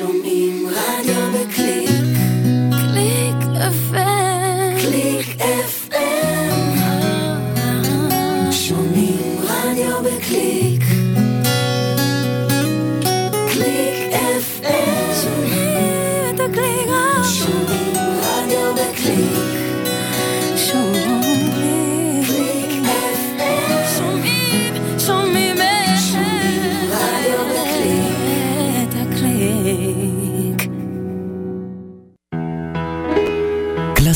שומעים רדיו בקליק.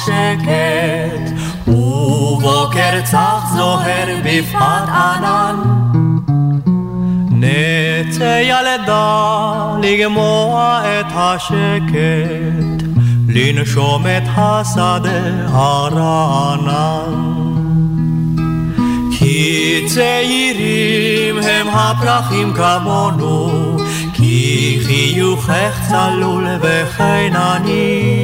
נושקת, ובוקר צח זוהר בפחת ענן. נצא ילדה לגמוע את השקט, לנשום את השדה הרענן. כי צעירים הם הפרחים כמונו, כי חיוכך צלול וכן אני.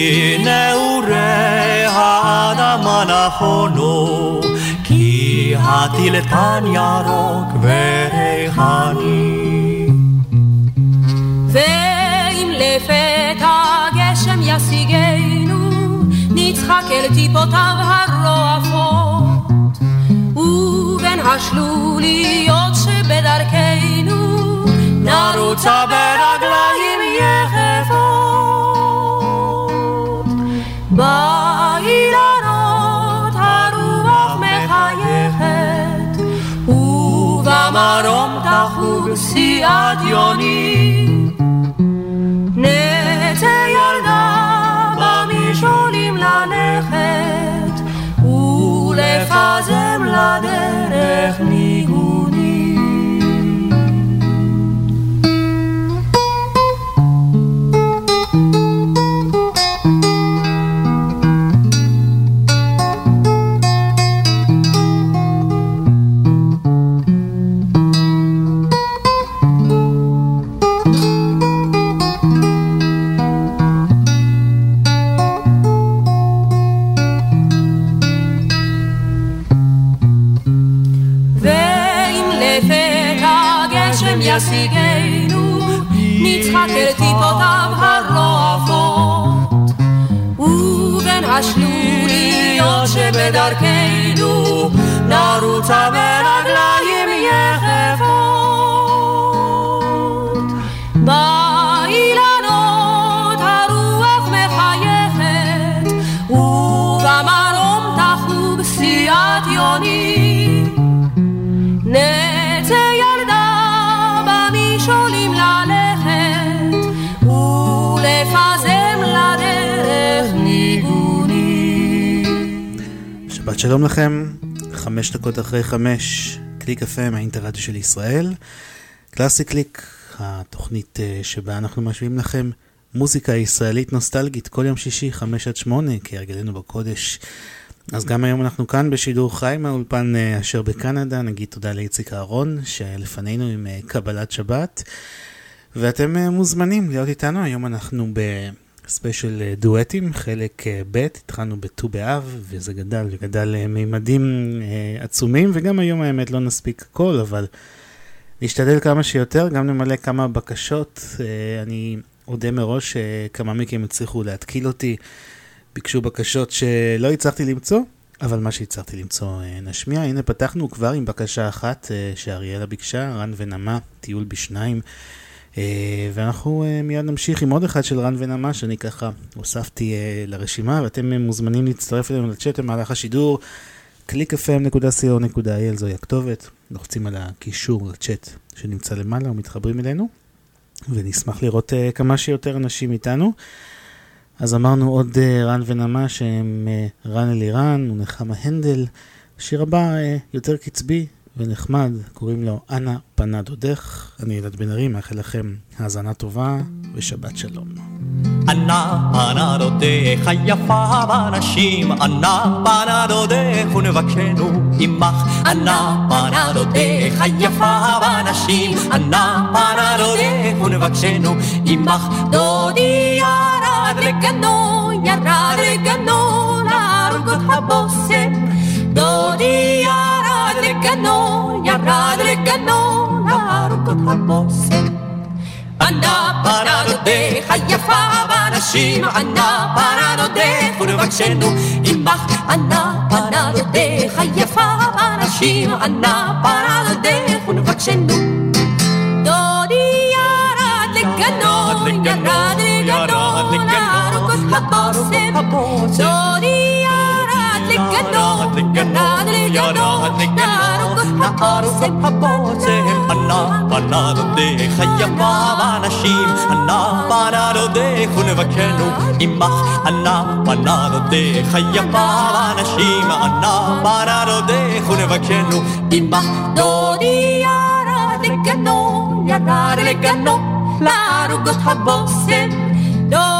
כי נעורי האדמה נכונו, כי הטילטן ירוק וריחני. ואם לפתע גשם ישיגנו, נצחק אל טיפותיו הרועפות, ובין השלוליות שבדרכנו, נרוצה ברגליים יחפות. באילנות הרוח מחייכת, ובמרום תחוג סיעת יוני. נצא ילדה במשעולים ללכת, ולפזם לדרך ניגונים. השלוליות שבדרכנו, נרוצה שלום לכם, חמש דקות אחרי חמש, קליק FM, האינטרדיו של ישראל. קלאסי קליק, התוכנית אה, שבה אנחנו משמיעים לכם מוזיקה ישראלית נוסטלגית כל יום שישי, חמש עד שמונה, כהרגלנו בקודש. אז גם היום אנחנו כאן בשידור חי מהאולפן אה, אשר בקנדה, נגיד תודה לאיציק אהרון שהיה לפנינו עם אה, קבלת שבת. ואתם מוזמנים להיות איתנו, היום אנחנו בספיישל אה, דואטים, חלק אה, ב', התחלנו בט"ו באב, וזה גדל וגדל למימדים אה, עצומים, וגם היום האמת לא נספיק הכל, אבל נשתדל כמה שיותר, גם נמלא כמה בקשות. אה, אני אודה מראש שכמה מכם הצליחו להתקיל אותי, ביקשו בקשות שלא הצלחתי למצוא. אבל מה שהצלחתי למצוא אה, נשמיע, הנה פתחנו כבר עם בקשה אחת אה, שאריאלה ביקשה, רן ונמה, טיול בשניים. אה, ואנחנו אה, מיד נמשיך עם עוד אחד של רן ונמה, שאני ככה הוספתי אה, לרשימה, ואתם מוזמנים להצטרף אלינו לצ'אט במהלך השידור. www.clickfm.co.il זוהי הכתובת, לוחצים על הקישור לצ'אט שנמצא למעלה ומתחברים אלינו, ונשמח לראות uh, כמה שיותר אנשים איתנו. אז אמרנו עוד uh, רן ונמה שהם uh, רן אלירן ונחמה הנדל. השיר הבא uh, יותר קצבי ונחמד, קוראים לו אנה פנה דודך. אני ילד בן ארי, מאחל לכם האזנה טובה ושבת שלום. אנה פנה דודך היפה באנשים, אנה פנה דודך ונבקשנו עמך. אנה פנה דודך היפה באנשים, אנה פנה דודך ונבקשנו עמך. דודי להרוג הבושם. ענה פנה דודך היפה באנשים, ענה פנה דודך ולבקשנו עמך. ענה פנה דודך היפה באנשים, ענה פנה דודך ולבקשנו. דודי ירד לגנו, ירד לגנו, להרוג את הבושם. דודי ירד לגנו, ירד לגנו, להרוג את הבושם. ענה פנה דודך היפה באנשים, ענה פנה דודך ונבקשנו עמך. ענה פנה דודך היפה באנשים, ענה פנה דודך ונבקשנו עמך. דודי ירד לגנו, ירד לגנו, להרוג את הבושם. דודי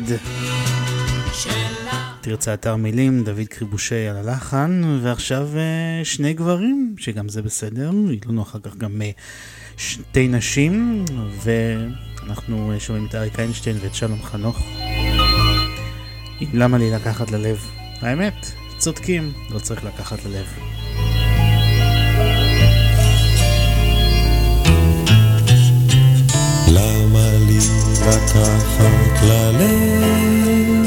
דוד. תרצה אתר מילים, דוד קריבושי על הלחן, ועכשיו אה, שני גברים, שגם זה בסדר, ידלונו אחר כך גם אה, שתי נשים, ואנחנו אה, שומעים את אריק איינשטיין ואת שלום חנוך. למה לי לקחת ללב? האמת, צודקים, לא צריך לקחת ללב. למה לי לקחת ללב?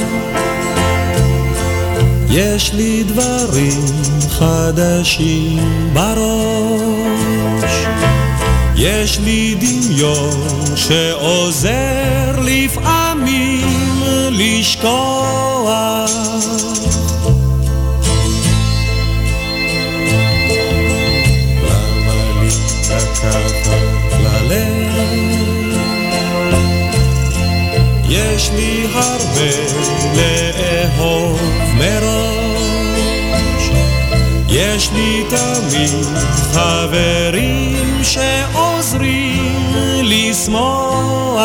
יש לי דברים חדשים בראש, יש לי דמיון שעוזר לפעמים לשכוח. למה לי לקחת יש לי הרבה לאהוב מראש. יש לי תמיד חברים שעוזרים לשמוח.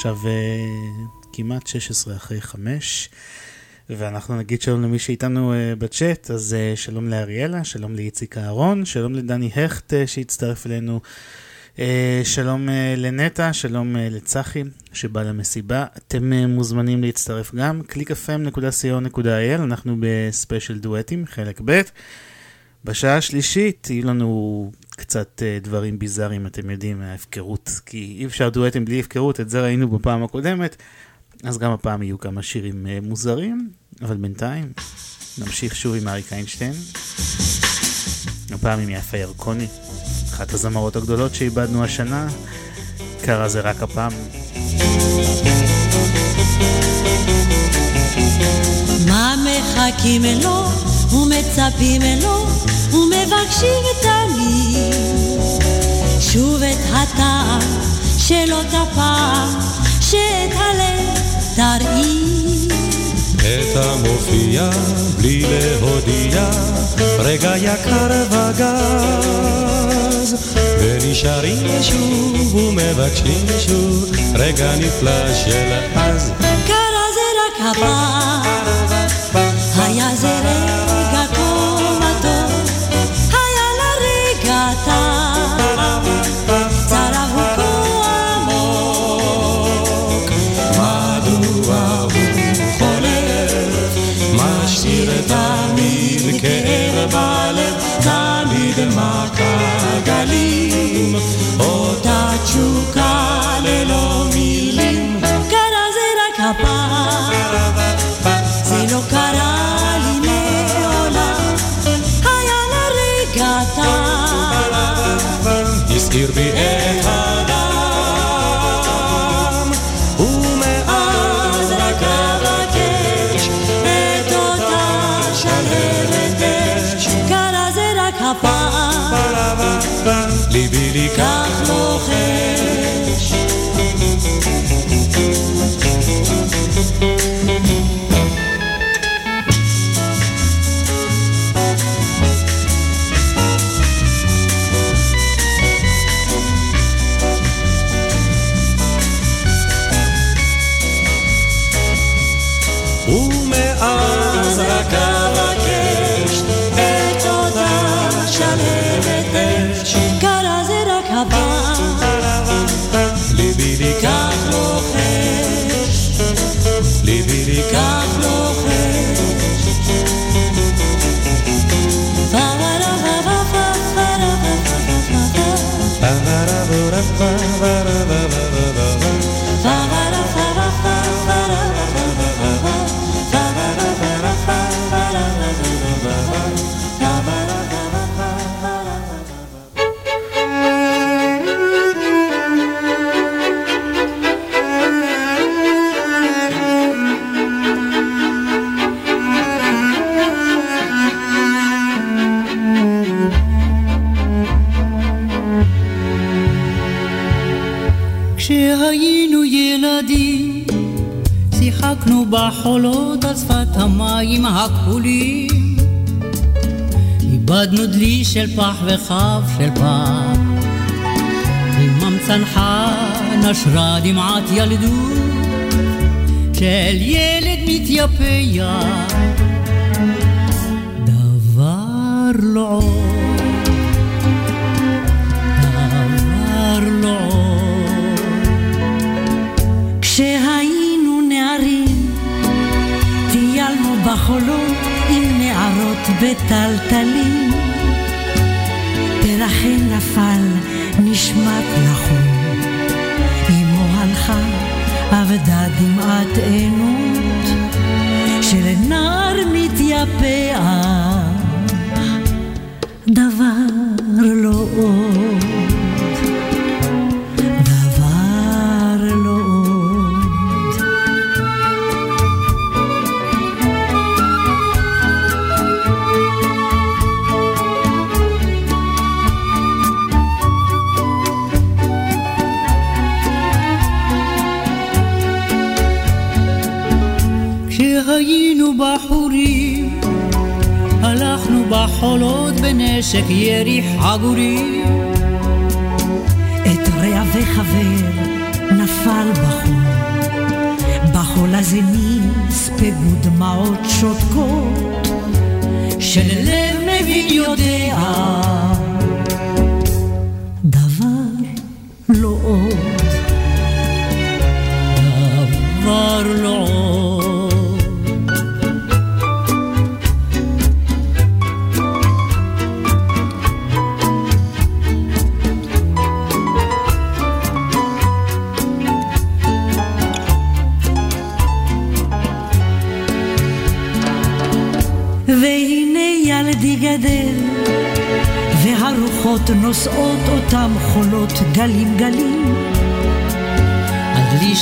עכשיו אה, כמעט 16 אחרי 5, ואנחנו נגיד שלום למי שאיתנו אה, בצ'אט, אז אה, שלום לאריאלה, שלום לאיציק אהרון, שלום לדני הכט שהצטרף אלינו. שלום לנטע, שלום לצחי שבא למסיבה. אתם מוזמנים להצטרף גם, www.clickfm.co.il, אנחנו בספיישל דואטים, חלק ב'. בשעה השלישית יהיו לנו קצת דברים ביזאריים, אתם יודעים, מההפקרות, כי אי אפשר דואטים בלי הפקרות, את זה ראינו בפעם הקודמת, אז גם הפעם יהיו כמה שירים מוזרים, אבל בינתיים נמשיך שוב עם אריק איינשטיין, הפעם עם יפה ירקוני. אחת הזמרות הגדולות שאיבדנו השנה, קרה זה רק הפעם. מה מחכים לו ומצפים לו ומבקשים תמיד שוב את הטעם של אותה פעם שאת הלב תרעיד את המופיע בלי להודיע רגע יקר וגר אז, ונשארים שוב ומבקשים שוב רגע נפלא של אז. קרה זה רק הפעם, וכף של פח. עמם צנחה נשרה דמעת ילדות של ילד מתייפח. דבר לא עוד, דבר לא עוד. כשהיינו נערים, טיילנו בחולות עם נערות בטלטלים. פרחי נפל, נשמט לחום. אמו הלכה, אבדה דמעת עינות, של נער מתייפח. בנשק ירי חגורים. את רע וחבר נפל בחול, בחול הזה נספגו דמעות שותקות, שללב מבין יודע,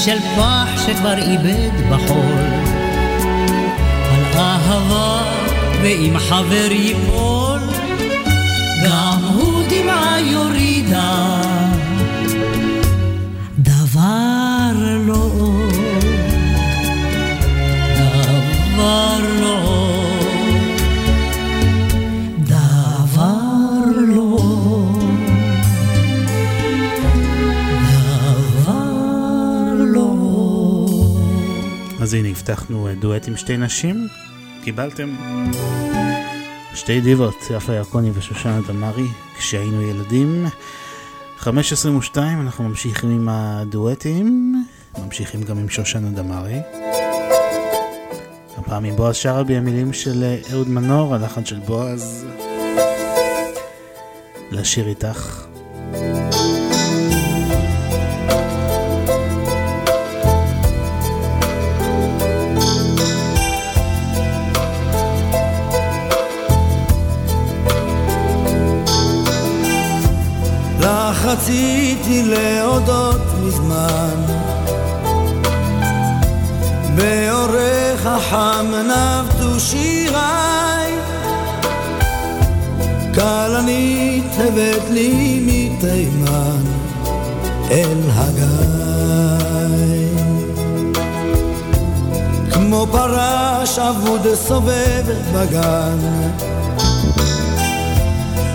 של פח שכבר איבד בחול, על אהבה ואם חבר ייפול, אז הנה הבטחנו דואט עם שתי נשים, קיבלתם. שתי דיבות, יפה ירקוני ושושנה דמארי, כשהיינו ילדים. 5.22, אנחנו ממשיכים עם הדואטים, ממשיכים גם עם שושנה דמארי. הפעם עם בועז שרעבי, המילים של אהוד מנור, הלחן של בועז. לשיר איתך. הגיא כמו פרש אבוד סובב בגן.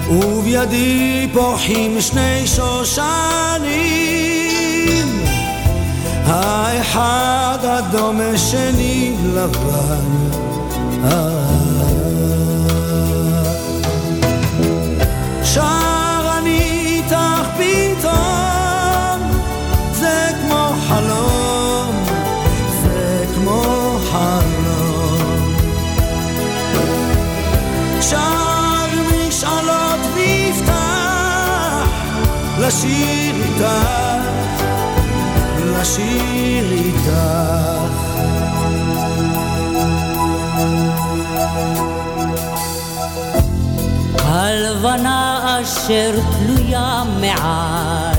ובידי פורחים שני שושנים. האחד אדום השני לבן שר משאלות ויפתח לשיר איתך לשיר איתך. הלבנה אשר תלויה מעל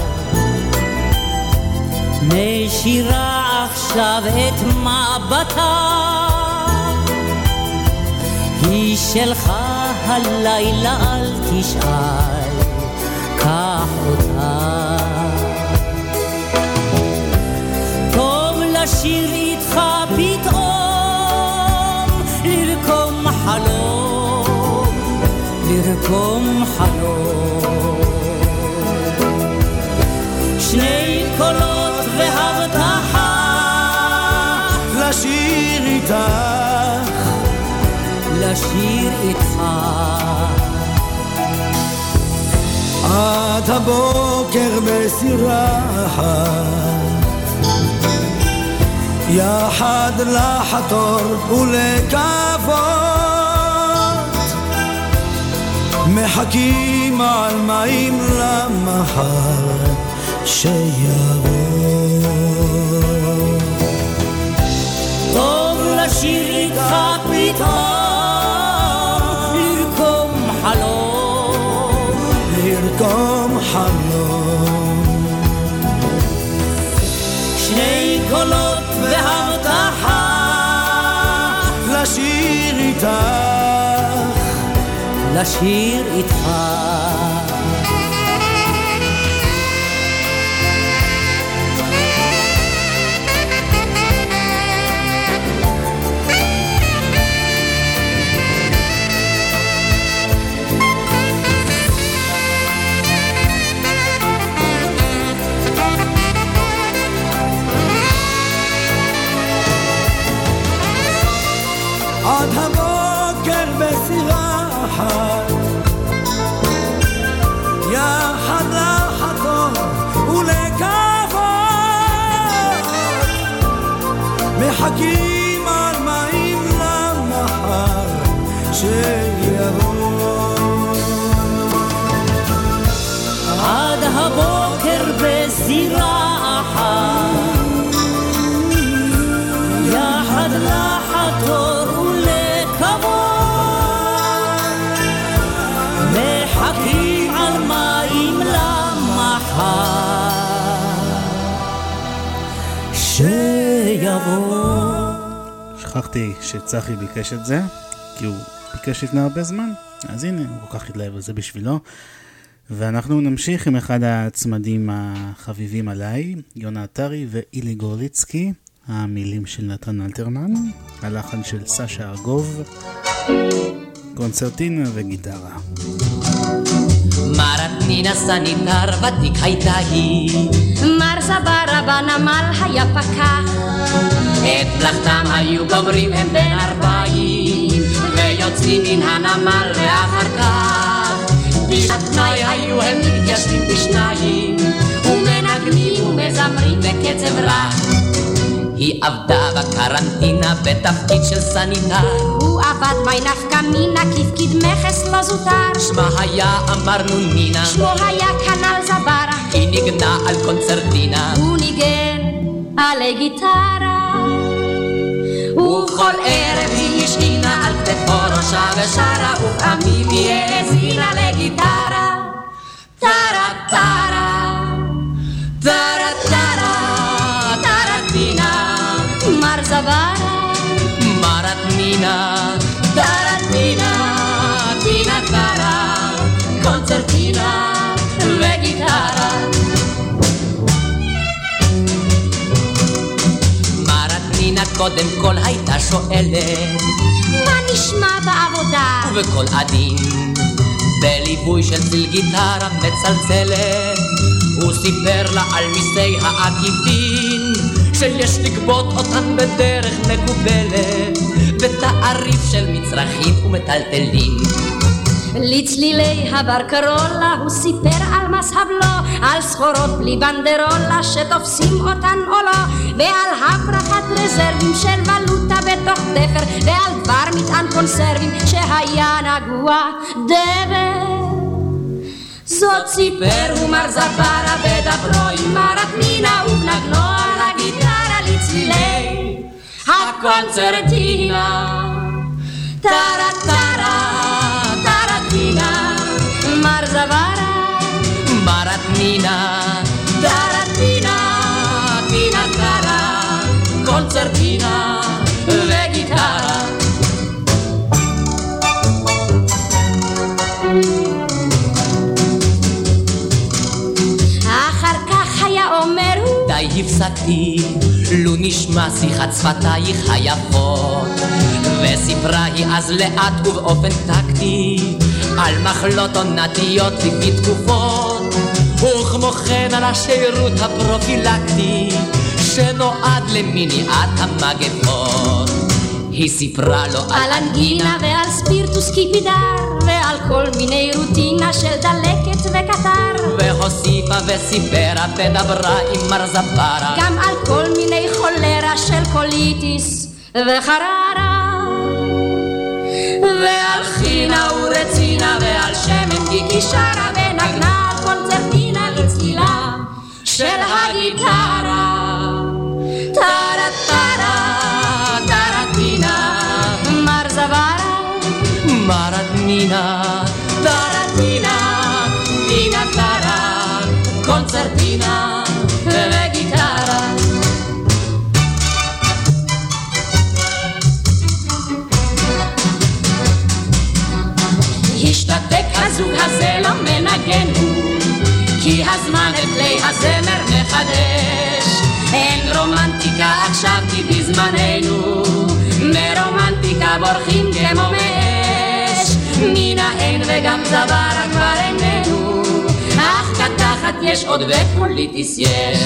מישירה עכשיו את מבטה. היא שלך הלילה אל תשאל קח אותה. טוב לשיר איתך פתאום לרקום חלום לרקום חלום. שני לשיר איתך. עד הבוקר בסירה יחד לחתור ולקוות מחכים על מים למחר שיבוא. טוב לשיר איתך פתאום לרקום חלום. שני קולות והבטחה לשיר איתך לשיר איתך מחכים על מים למחר שיבוא. עד הבוקר בזירה אחת, יחד לחתור ולכבוד, מחכים על מים למחר. יבוא. שכחתי שצחי ביקש את זה, כי הוא ביקש לפני הרבה זמן, אז הנה, הוא כל כך התלהב על זה בשבילו. ואנחנו נמשיך עם אחד הצמדים החביבים עליי, יונה עטרי ואילי גורליצקי, המילים של נתן אלתרמן, הלחן של סשה ארגוב, קונצרטינה וגיטרה. מרתנינה סניטר ותיק הייתה היא. מר זברה בנמל היה פקח. את מלאכתם היו גומרים הם בן ארבעים, ויוצאים מן הנמל ואחר כך. בשעת פנאי היו הם מתיישבים בשניים, ומנגנים ומזמרים בקצב רע. היא עבדה בקרנטינה בתפקיד של סניטר. הוא עבד מי נפקא מינה כפקיד מכס לא זוטר. שמה היה אמרנו נינה. שמו היה כנ"ל זברה. היא ניגנה על קונצרטינה. הוא ניגן עלי גיטרה. ובכל ערב היא השכינה על כתפו ראשה ושרה, ופעמים היא האזינה לגיטרה. טרה טרה, טרה טרה, טרטינה. זברה. מרתמינה, טרטינה, קודם כל הייתה שואלת מה נשמע בעבודה? ובקול עדין, בליווי של ציל גיטרה מצלצלת, הוא סיפר לה על מיסי העקיפין שיש לגבות אותן בדרך מקובלת, בתעריף של מצרכים ומטלטלים. לצלילי הבר קרולה הוא סיפר על מס הבלו, על סחורות בלי בנדרולה שתופסים אותן או לא, ועל הברחת רזרבים של ולוטה בתוך תפר, ועל דבר מטען קונסרבים שהיה נגוע דבר. זאת סיפר הוא מר זברה בדברו עם מרת מינה ובנגנו על הגיטרה לצלילי הקונצרטינה. טרה טרה מרת מינה טרטינה טינה טרה קונצרטינה וגיטרה די הפסקתי, לו נשמע שיחת שפתייך היפות. וסיפרה היא אז לאט ובאופן טקטי, על מחלות עונתיות לפי תקופות, וכמו כן על השירות הפרופילקטי, שנועד למניעת המגפות. היא סיפרה לו על אנגינה ועל ספירטוס קיפידר ועל כל מיני רוטינה של דלקת וקטר. והוסיפה וסיפרה ודברה עם מר זברה גם על כל מיני חולרה של קוליטיס וחררה. ועל חינה ורצינה ועל שמן גיקי שרה ונגנה של הגיטרה. טרה טרה Maratina, Taratina, Tina Tara, concertina וגיטרה. השתתק הזוג הזה לא מנגן. הוא, כי הזמן את כלי הזמר מחדש. אין רומנטיקה עכשיו כי בזמננו, מרומנטיקה בורחים כמו מאש. נינה אין וגם צווארה כבר איננו, אך קתחת יש עוד ופוליטיס יש.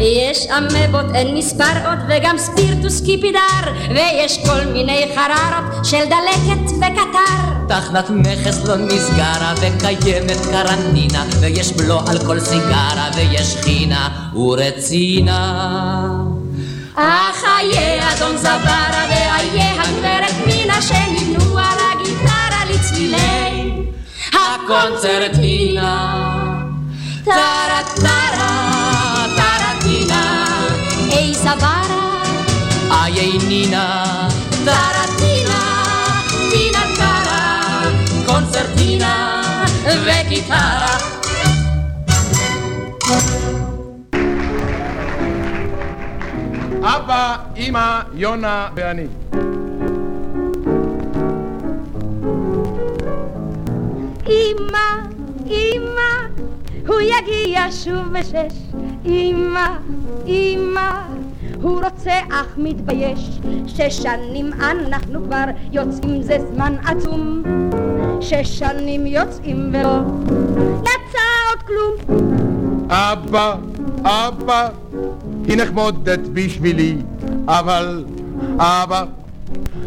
יש אמבות אין מספר עוד וגם ספירטוס קיפידר ויש כל מיני חררות של דלקת וקטר. תחנת מכס לא נסגרה וקיימת קרנטינה ויש בלו על כל סיגרה ויש חינה ורצינה. אך איה אדון זברה ואיה הגברת מינה שנמנו על הגיטרה לצלילי. הקונצרטינה טרה טרה טרטינה אי זברה איי נינה טרטינה טינה טרה קונצרטינה וגיטרה אבא, אמא, יונה ואני. אמא, אמא, הוא יגיע שוב בשש. אמא, אמא, הוא רוצה אך מתבייש. שש שנים אנחנו כבר יוצאים זה זמן עצום. שש שנים יוצאים ולא יצא עוד כלום. אבא, אבא, היא נחמודת בשבילי, אבל אבא,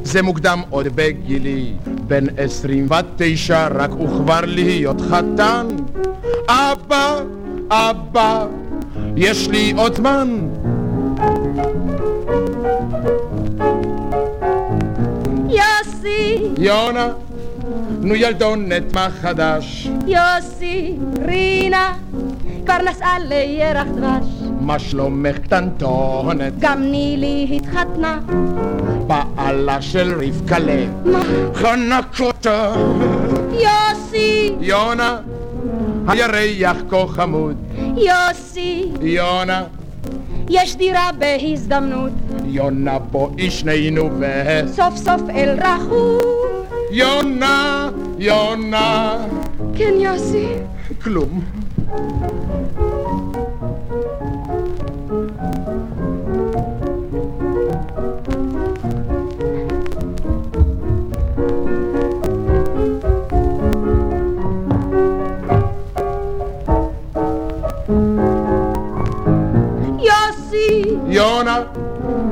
זה מוקדם עוד בגילי, בן עשרים ותשע רק וכבר להיות חתן. אבא, אבא, יש לי עוד זמן. יוסי, יונה, נו ילדונת מה חדש? יוסי, רינה, כבר נסעה לירח דבש. מה שלומך קטנטונת? גם נילי התחתנה. בעלה של רבקלה. מה? חנק אותה. יוסי, יונה, הירח כה חמוד. יוסי, יונה, יש דירה בהזדמנות. יונה בואי שנינו ו... סוף סוף אל רחום. יונה, יונה. כן, יוסי. כלום. יוסי, יונה,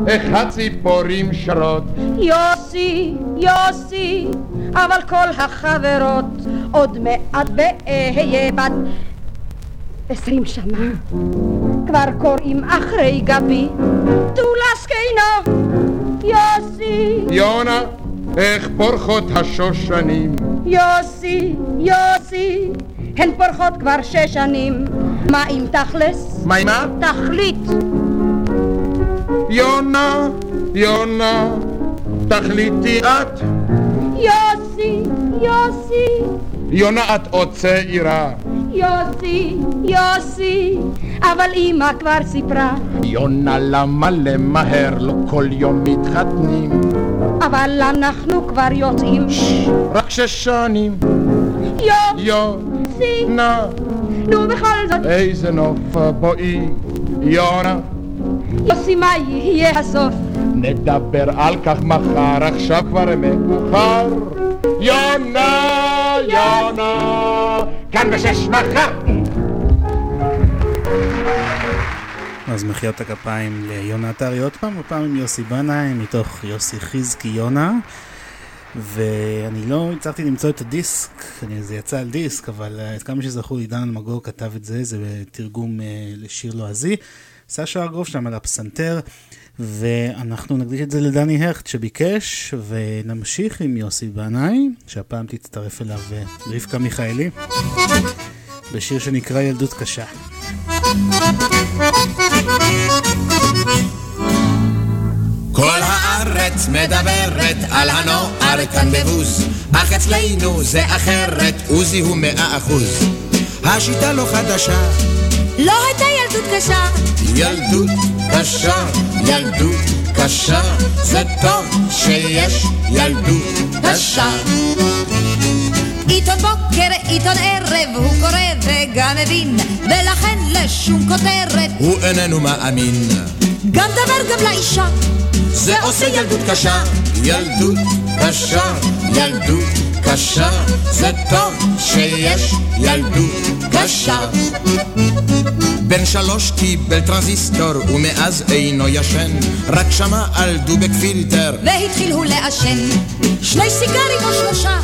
איך הציפורים שרות. יוסי, יוסי, אבל כל החברות עוד מעט ואהיה בת עשרים שנה. כבר קוראים אחרי גבי, טולסקיינו, יוסי, יונה, איך פורחות השושנים. יוסי, יוסי, הן פורחות כבר שש שנים. מה אם תכלס? מה עם מה? תכלית. יונה, יונה, תחליטי את. יוסי, יוסי, יונה, את עוד צעירה. יוסי, יוסי, אבל אמא כבר סיפרה. יונה, למה למהר? לא כל יום מתחתנים. אבל אנחנו כבר יוצאים. רק שש שנים. יוסי, יונה, נו בכל זאת. איזה נוף בואי. יונה, יוסי, מה יהיה הסוף? נדבר על כך מחר, עכשיו כבר מאוחר. יונה, יונה, כאן בשש מחר. אז מחיאות הכפיים ליונה עטרי עוד פעם, הפעם עם יוסי בנאי, מתוך יוסי חזקי יונה. ואני לא הצלחתי למצוא את הדיסק, אני- זה יצא על דיסק, אבל אה, עד כמה שזכור לי, דן אלמגור כתב את זה, זה תרגום אה, לשיר לועזי. סשה ארגוב שם על הפסנתר, ואנחנו נקדיש את זה לדני הכט שביקש, ונמשיך עם יוסי בנאי, שהפעם תצטרף אליו אה, רבקה מיכאלי, בשיר שנקרא ילדות קשה. כל הארץ מדברת על הנוער כאן בבוז, אך אצלנו זה אחרת, עוזי הוא מאה אחוז. השיטה לא חדשה, לא הייתה ילדות קשה. ילדות קשה, ילדות קשה, זה טוב שיש ילדות קשה. עיתון בוקר, עיתון ערב, הוא קורא וגם מבין, ולכן לשום כותרת, הוא איננו מאמין, גם דבר גם לאישה. זה עושה ילדות קשה, ילדות קשה, ילדות קשה, זה טוב שיש ילדות קשה. בן שלוש קיבל טרנזיסטור ומאז אינו ישן, רק שמע על דובק פילטר, והתחיל הוא לעשן, שני סיגרים או שלושה,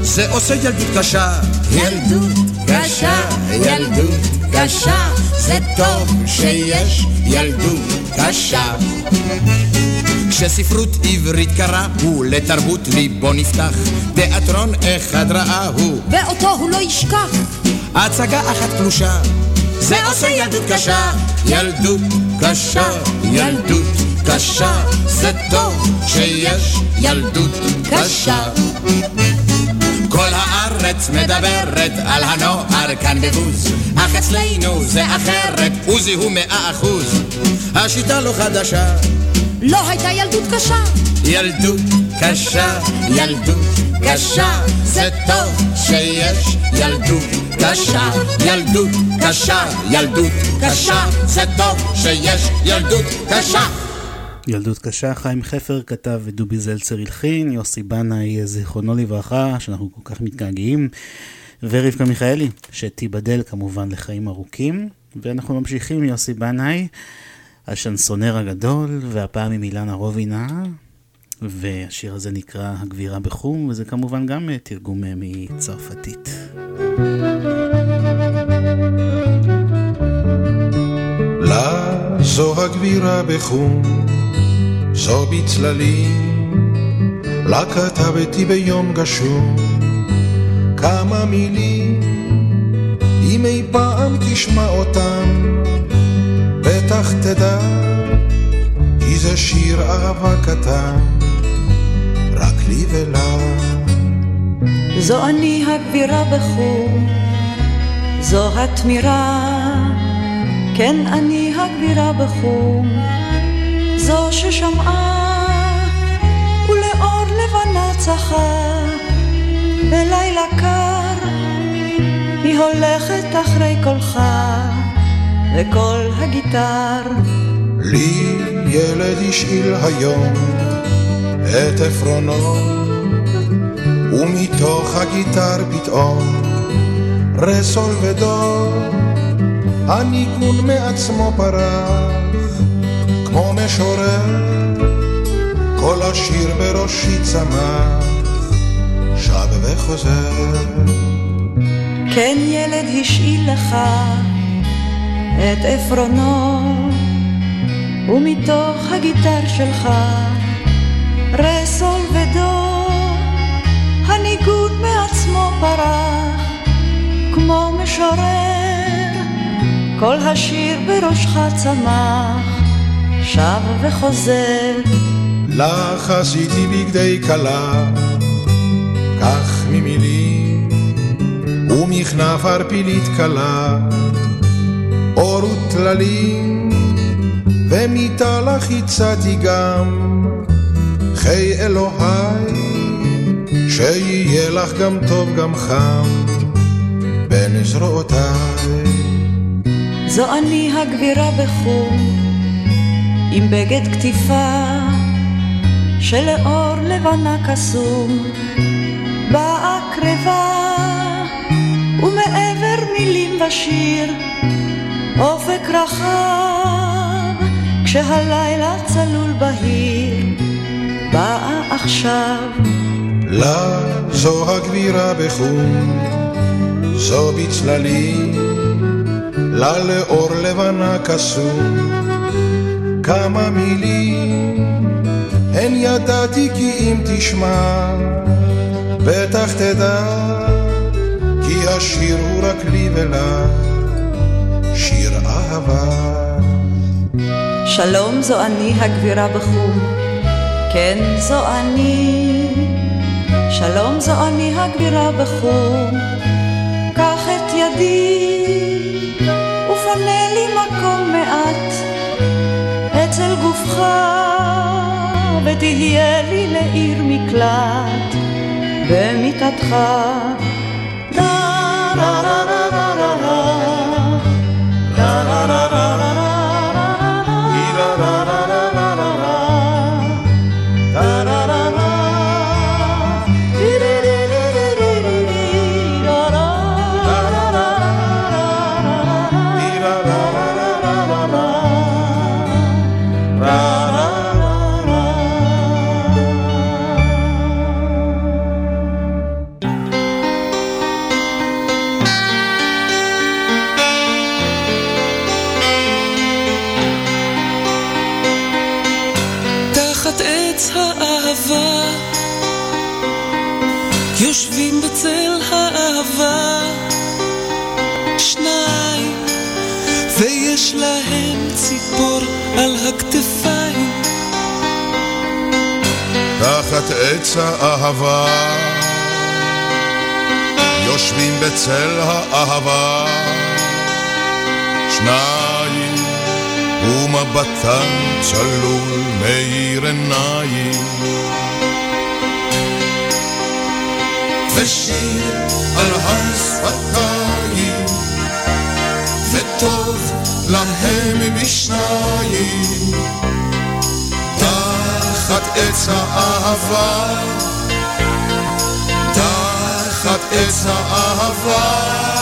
זה עושה ילדות קשה, ילדות קשה, ילדות קשה, זה טוב שיש ילדות קשה. כשספרות עברית קראו, לתרבות ליבו נפתח, תיאטרון אחד ראה הוא, ואותו הוא לא ישכח. הצגה אחת קלושה, זה עושה ילדות קשה, ילדות קשה, ילדות קשה, זה טוב שיש ילדות קשה. כל הארץ מדברת על הנוער כאן בבוז, אך אצלנו זה אחרת, עוזי הוא מאה אחוז. השיטה לא חדשה. לא הייתה ילדות קשה. ילדות קשה, ילדות קשה, זה טוב שיש ילדות קשה, ילדות קשה, ילדות קשה, זה טוב שיש ילדות קשה. ילדות קשה, חיים חפר כתב ודובי זלצר הלחין, יוסי בנאי זיכרונו לברכה, שאנחנו כל כך מתגעגעים, ורבקה מיכאלי, שתיבדל כמובן לחיים ארוכים, ואנחנו ממשיכים עם יוסי בנאי, השנסונר הגדול, והפעם עם אילנה רובינה, והשיר הזה נקרא הגבירה בחום, וזה כמובן גם אה, תרגום אה, מצרפתית. לה זו הגבירה בחום, זו בצללים, לה כתבתי ביום גשום כמה מילים, אם אי פעם תשמע אותם, בטח תדע, כי זה שיר אהבה קטן. לי ולה. זו אני הגבירה בחור, זו התמירה, כן אני הגבירה בחור, זו ששמעה ולאור לבנה צחה, בלילה קר היא הולכת אחרי קולך וקול הגיטר. לי ילד השאיל היום את עפרונו, ומתוך הגיטר פתאום רסול ודו, הניגון מעצמו פרח, כמו משורר, כל השיר בראשי צמח, שב וחוזר. כן ילד השאיל לך את עפרונו, ומתוך הגיטר שלך רסול ודו, הניגוד מעצמו פרח, כמו משורר, כל השיר בראשך צמח, שב וחוזר. לך עשיתי בגדי כלה, כך ממילים, ומכנף ערפילית קלה, אור וטללים, ומיטה לך הצעתי גם, חי אלוהי, שיהיה לך גם טוב גם חם בין זרועותיי. זו אני הגבירה בחום, עם בגד כתיפה, שלאור לבנה קסום, באה קרבה, ומעבר מילים ושיר, אופק רחב, כשהלילה צלול בהיר. באה עכשיו. לה זו הגבירה בחום, זו בצללים, לה לאור לבנה קסום, כמה מילים, הן ידעתי כי אם תשמע, בטח תדע, כי השיר הוא רק לי ולה, שלום זו אני הגבירה בחום. כן זו אני, שלום זו אני הגבירה בחור, קח את ידי ופנה לי מקום מעט אצל גופך ותהיה לי לעיר מקלט במיטתך. צלול מאיר עיניים. ושיר על הר שפתיים וטוב להם משניים. תחת עץ האהבה תחת עץ האהבה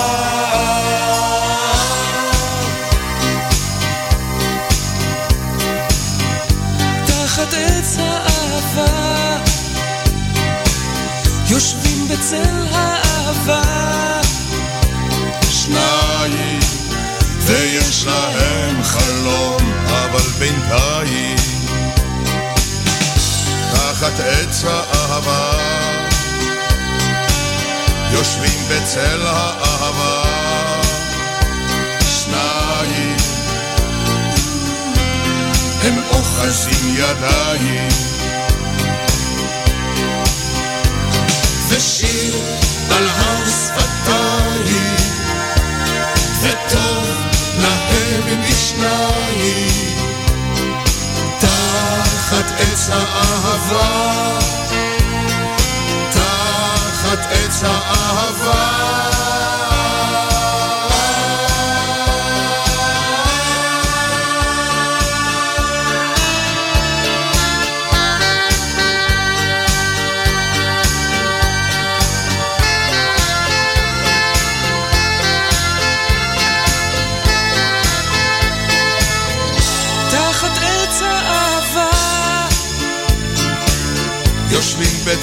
תחת עץ האהבה. יושבים בצל האהבה. שניים. הם אוחזים ידיים. ושיר על הר שפתיים. וטוב להם משניים תחת עץ האהבה. תחת עץ האהבה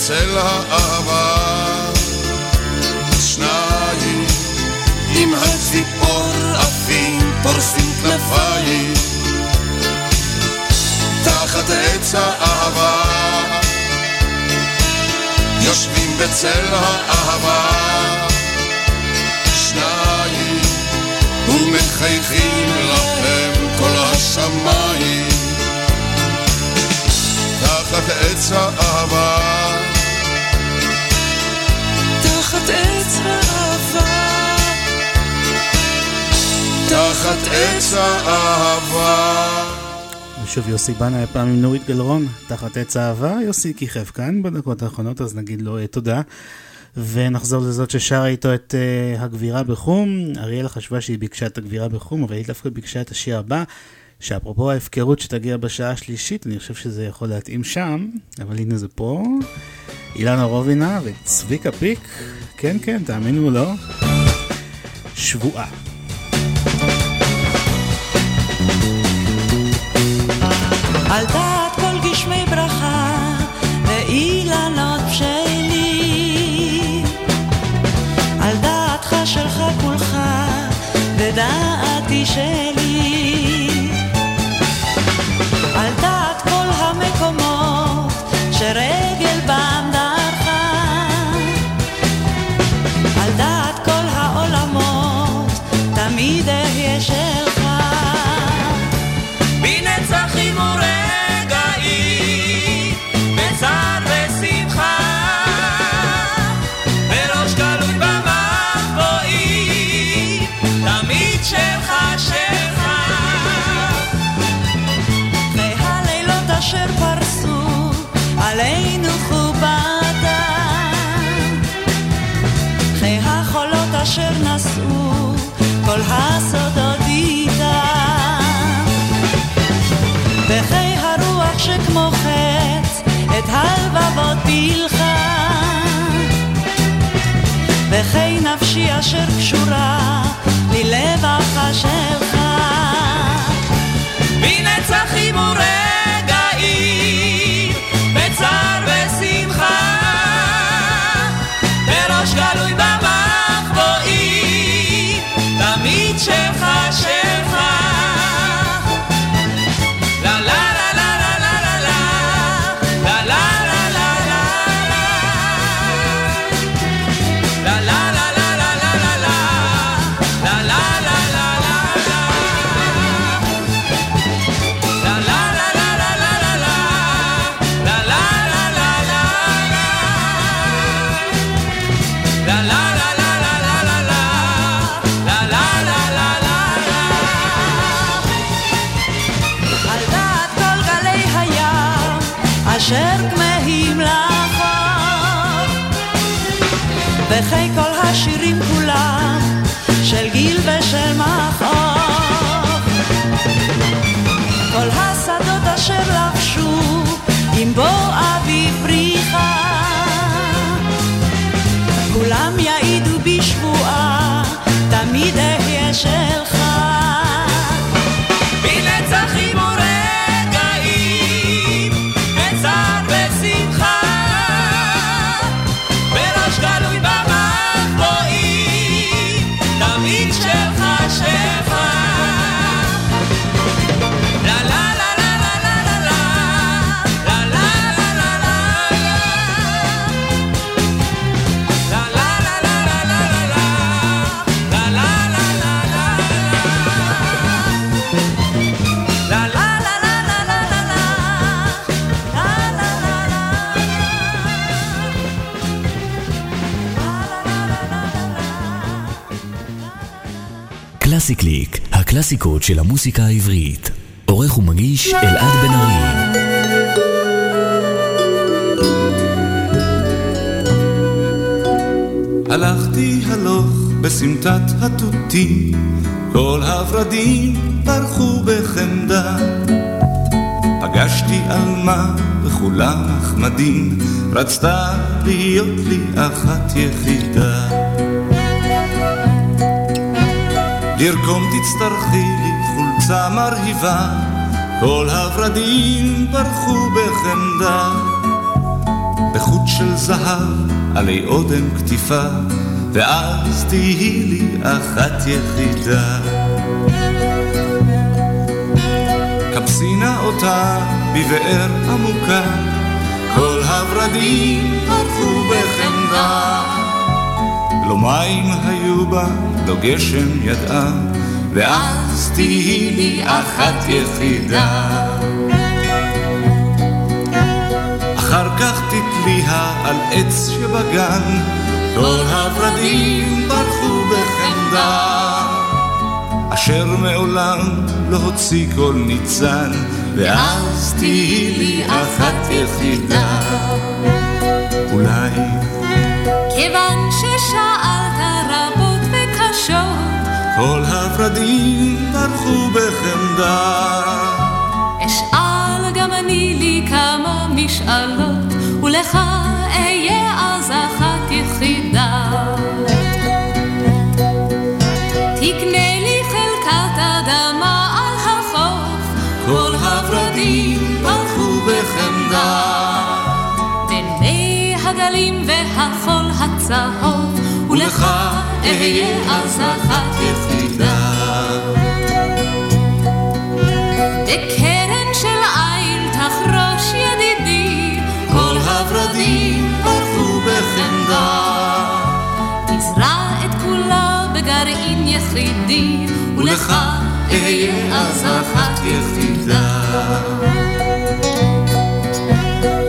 בצל האהבה. שניים עם הציפור עפים פורסים כנפיים. תחת עץ האהבה. יושבים בצל האהבה. שניים ומחייכים להם כל השמיים. תחת עץ האהבה עץ האהבה תחת עץ האהבה ושוב יוסי בנה היה פעם עם נורית גלרון, תחת עץ האהבה, יוסי כיכב כאן בדקות האחרונות, אז נגיד לו אה, תודה. ונחזור לזאת ששרה איתו את uh, הגבירה בחום. אריאלה חשבה שהיא ביקשה את הגבירה בחום, אבל היא דווקא ביקשה את השיר הבא, שאפרופו ההפקרות שתגיע בשעה השלישית, אני חושב שזה יכול להתאים שם, אבל הנה זה פה. אילנה רובינה וצביקה פיק, כן כן, תאמינו או לא, שבועה. על דעת כל גשמי ברכה אשר קשורה ללב החשבך. מנצח היא מורה הקלאסיקות של המוסיקה העברית. עורך ומגיש אלעד בן ארי. הלכתי הלוך בסמטת התותים, כל הורדים פרחו בחמדה. פגשתי עלמה וכולה נחמדים, רצתה להיות לי אחת יחידה. לרקום תצטרכי לי חולצה מרהיבה, כל הורדים פרחו בחמדה. בחוט של זהב עלי אודם כתיפה, ואז תהי לי אחת יחידה. כבסי נא אותה בבאר עמוקה, כל הורדים פרחו בחמדה. לא מים היו בה, לא גשם ידעה, ואז תהי לי אחת יחידה. אחר כך תתליה על עץ שבגן, כל הורדים פרחו בחמדה. אשר מעולם לא הוציא כל ניצן, ואז תהי לי אחת יחידה. אולי כיוון ששאלת כל הורדים פרחו בחמדה. אשאל גם אני לי כמה משאלות, ולך אהיה אז אחת יחידה. תקנה לי חלקת אדמה על החוף, כל הורדים פרחו בחמדה. בין מי הגלים והחול הצהוב, ולך אהיה אז אחת יחידה. בקרן של עין תחרוש ידידי, כל הורדים פרחו בחמדה. תזרע את כולה בגרעין יחידי, ולך אהיה אז אחת יחידה.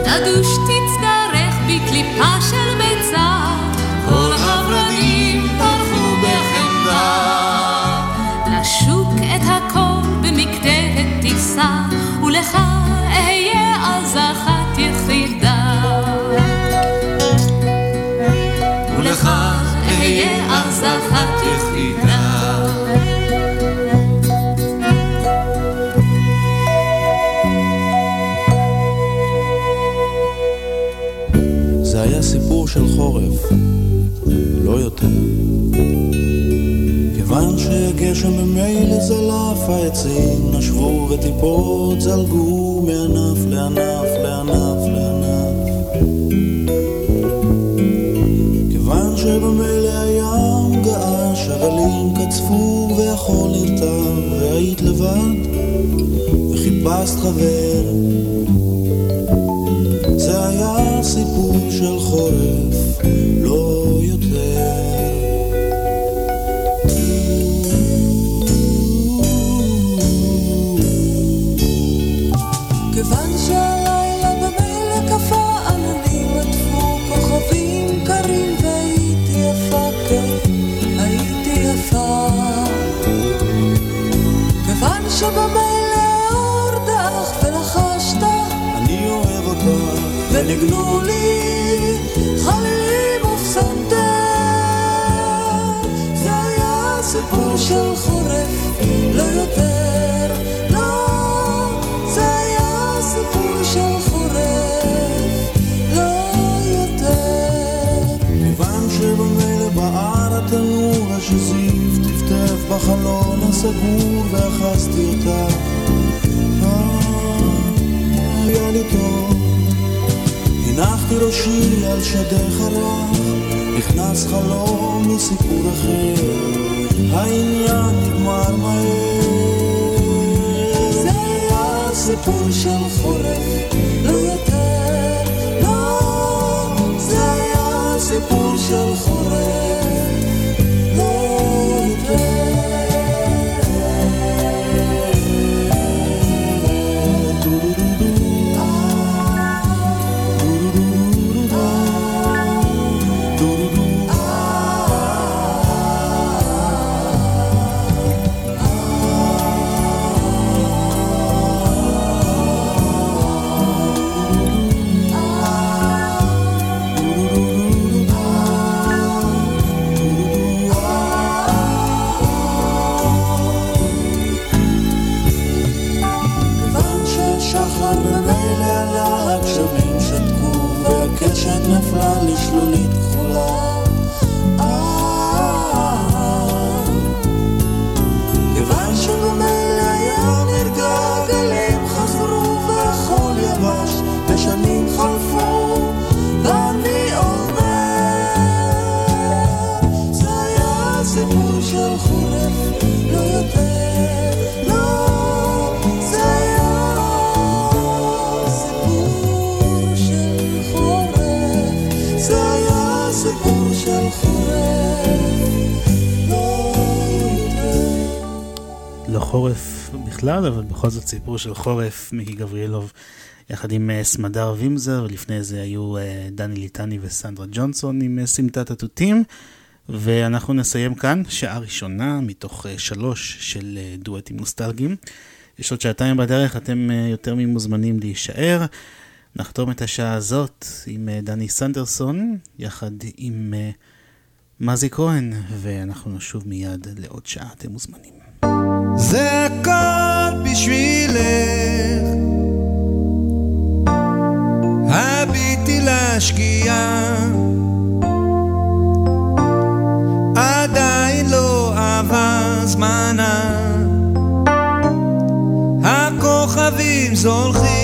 תדוש תצטרך בקליפה של אחת יחידה. זה היה סיפור של חורף, לא יותר. כיוון שהגשם ממילא זלף, העצים נשבו וטיפות זלגו מענף לענף לענף לענף. וחיפשת חבר. זה היה סיפור של חורף, וניגנו לי חלילים ופסנתר. זה היה סיפור של חורף, לא יותר, לא, זה היה סיפור של חורף, לא יותר. כיוון שבמילא בער התנור השזיף טפטף בחלון הסגור ואחזתי אותה. אה, היה לי טוב. הנחתי ראשי על שדך הרך, נכנס חלום מסיפור אחר, העניין נגמר מהר. זה היה סיפור של חורף, לא יותר, לא, זה היה סיפור של חורף, חורף בכלל, אבל בכל זאת סיפור של חורף, מיקי גבריאלוב, יחד עם אה, סמדר וימזר, ולפני זה היו אה, דני ליטני וסנדרה ג'ונסון עם אה, סמטת התותים. ואנחנו נסיים כאן שעה ראשונה מתוך שלוש של דואטים נוסטלגיים. יש עוד שעתיים בדרך, אתם יותר ממוזמנים להישאר. נחתום את השעה הזאת עם דני סנדרסון, יחד עם מזי כהן, ואנחנו נשוב מיד לעוד שעה, אתם מוזמנים. זה הכל בשבילך. הביטי לשקיעה עדיין לא עבר זמנה. הכוכבים זולחים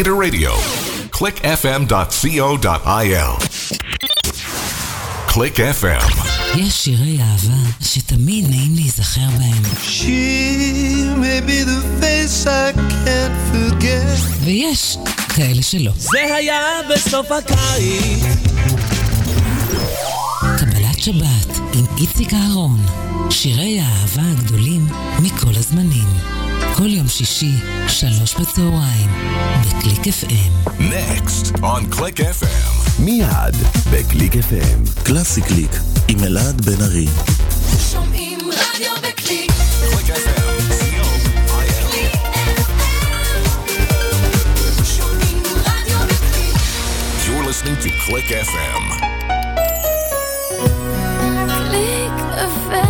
Inter Radio. clickfm.co.il. Click FM. יש שירי אהבה שתמיד נעים להיזכר בהם. She may be the face I can't forget. ויש כאלה שלא. זה היה בסוף הקיץ. קבלת שבת עם איציק אהרון. שירי האהבה הגדולים מכל הזמנים. כל יום שישי, שלוש בצהריים, בקליק FM. Next on Click FM. מיד בקליק FM. קלאסי קליק עם אלעד בן ארי. שומעים רדיו בקליק. Click FM. listening to Click FM. קליק FM.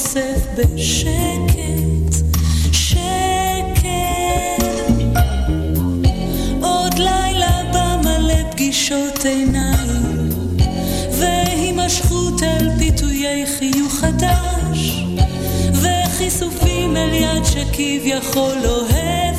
חושף בשקט שקט. עוד לילה בא פגישות עיניים והימשכות אל פיתויי חיוך חדש וכיסופים אל יד שכביכול אוהבת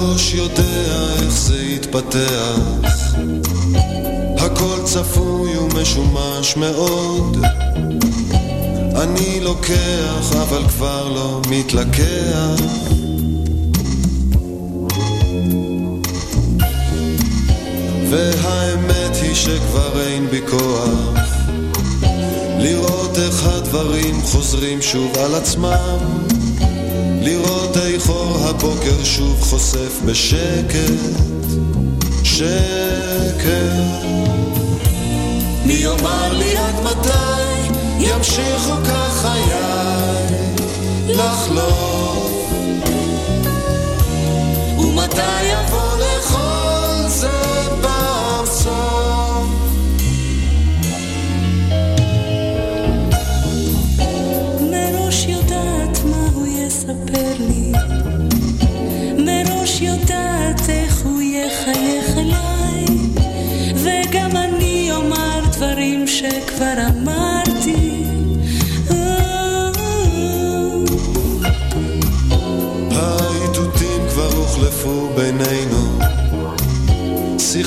מראש יודע איך זה יתפתח הכל צפוי ומשומש מאוד. אני לוקח אבל כבר לא מתלקח. והאמת היא שכבר אין בי כוח. לראות איך הדברים חוזרים שוב על עצמם הבוקר שוב חושף בשקט, שקט. מי יאמר לי עד מתי ימשיכו כך חיי לחלוף?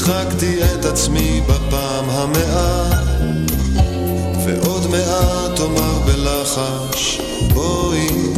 שיחקתי את עצמי בפעם המאה ועוד מעט אומר בלחש בואי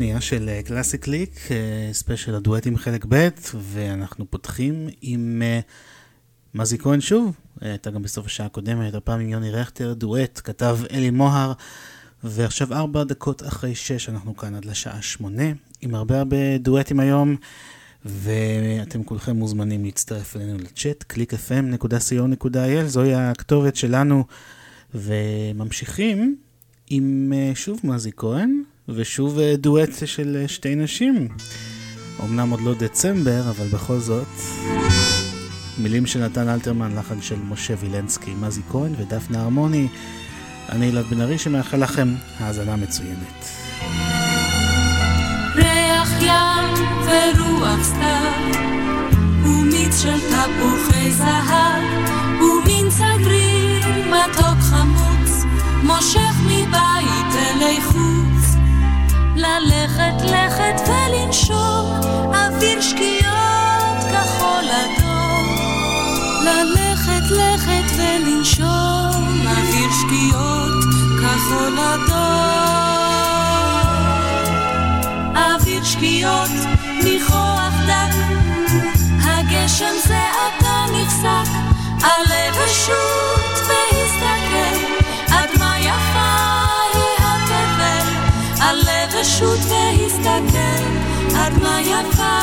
שעה שנייה של קלאסי קליק, ספיישל הדואטים חלק ב', ואנחנו פותחים עם אה, מזי כהן שוב, אה, הייתה גם בסוף השעה הקודמת, הפעם עם יוני רכטר, דואט, כתב אלי מוהר, ועכשיו ארבע דקות אחרי שש, אנחנו כאן עד לשעה שמונה, עם הרבה הרבה דואטים היום, ואתם כולכם מוזמנים להצטרף אלינו לצ'אט, www.clickfm.co.il, זוהי הכתובת שלנו, וממשיכים עם אה, שוב מזי כהן, ושוב אה, דואט של אה, שתי נשים. אמנם עוד לא דצמבר, אבל בכל זאת, מילים של נתן אלתרמן, לחן של משה וילנסקי, מזי כהן ודפנה הרמוני. אני אלעד בן ארי שמאחל לכם האזנה מצוינת. ריח ים ורוח סתיו, ומיץ של תפוחי זהב, ומין סגריר מתוק חמוץ, מושך מבית אלי חוץ. ללכת לכת ולנשום, אוויר שקיעות כחול אדום. ללכת לכת ולנשום, אוויר שקיעות כחול אדום. אוויר שקיעות ניחוח דק, הגשם זה עתה נפסק, עלה ושוט ושוט והסתכל, עד מה יפה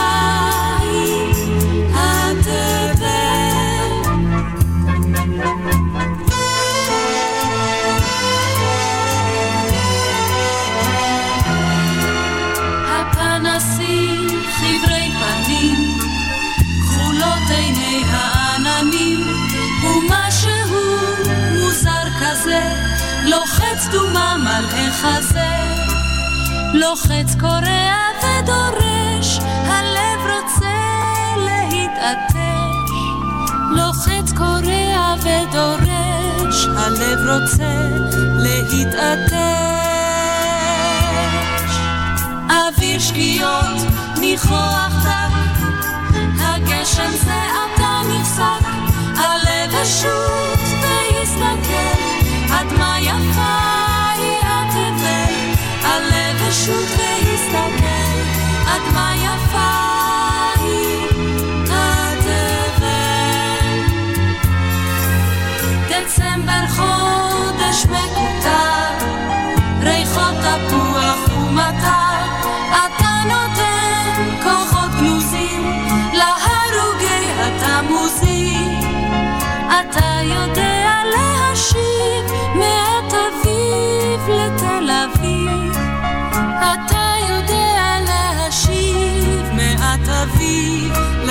היא התבל. הפנסים חברי פנים, כחולות עיני העננים, ומשהו מוזר כזה, לוחץ דומם על החזה, לוחץ קורע ודורש, הלב רוצה להתעטש, לוחץ קורע ודורש, הלב רוצה להתעטש. אוויר שקיעות, ניחוח דק, הגשם זה עתה נפסק, עלה ושוט והסתכל, עד מה יפה עלה ושוט והסתכל, עד מה יפה היא התבל. דצמבר חודש מקוטר, ריחות תפוח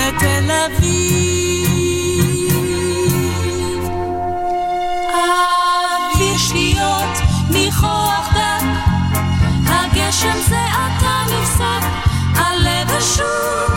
לתל אביב. אוויר שקיעות, ניחוח דק, הגשם זה עתה נפסק, עלה ושוט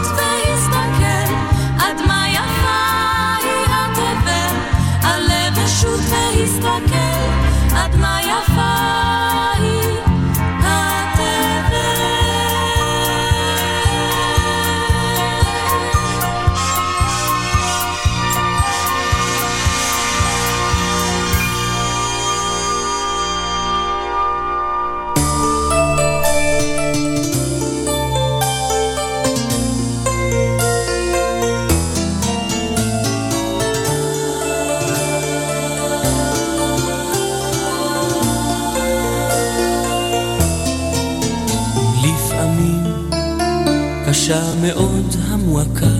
קשה מאוד המועקה,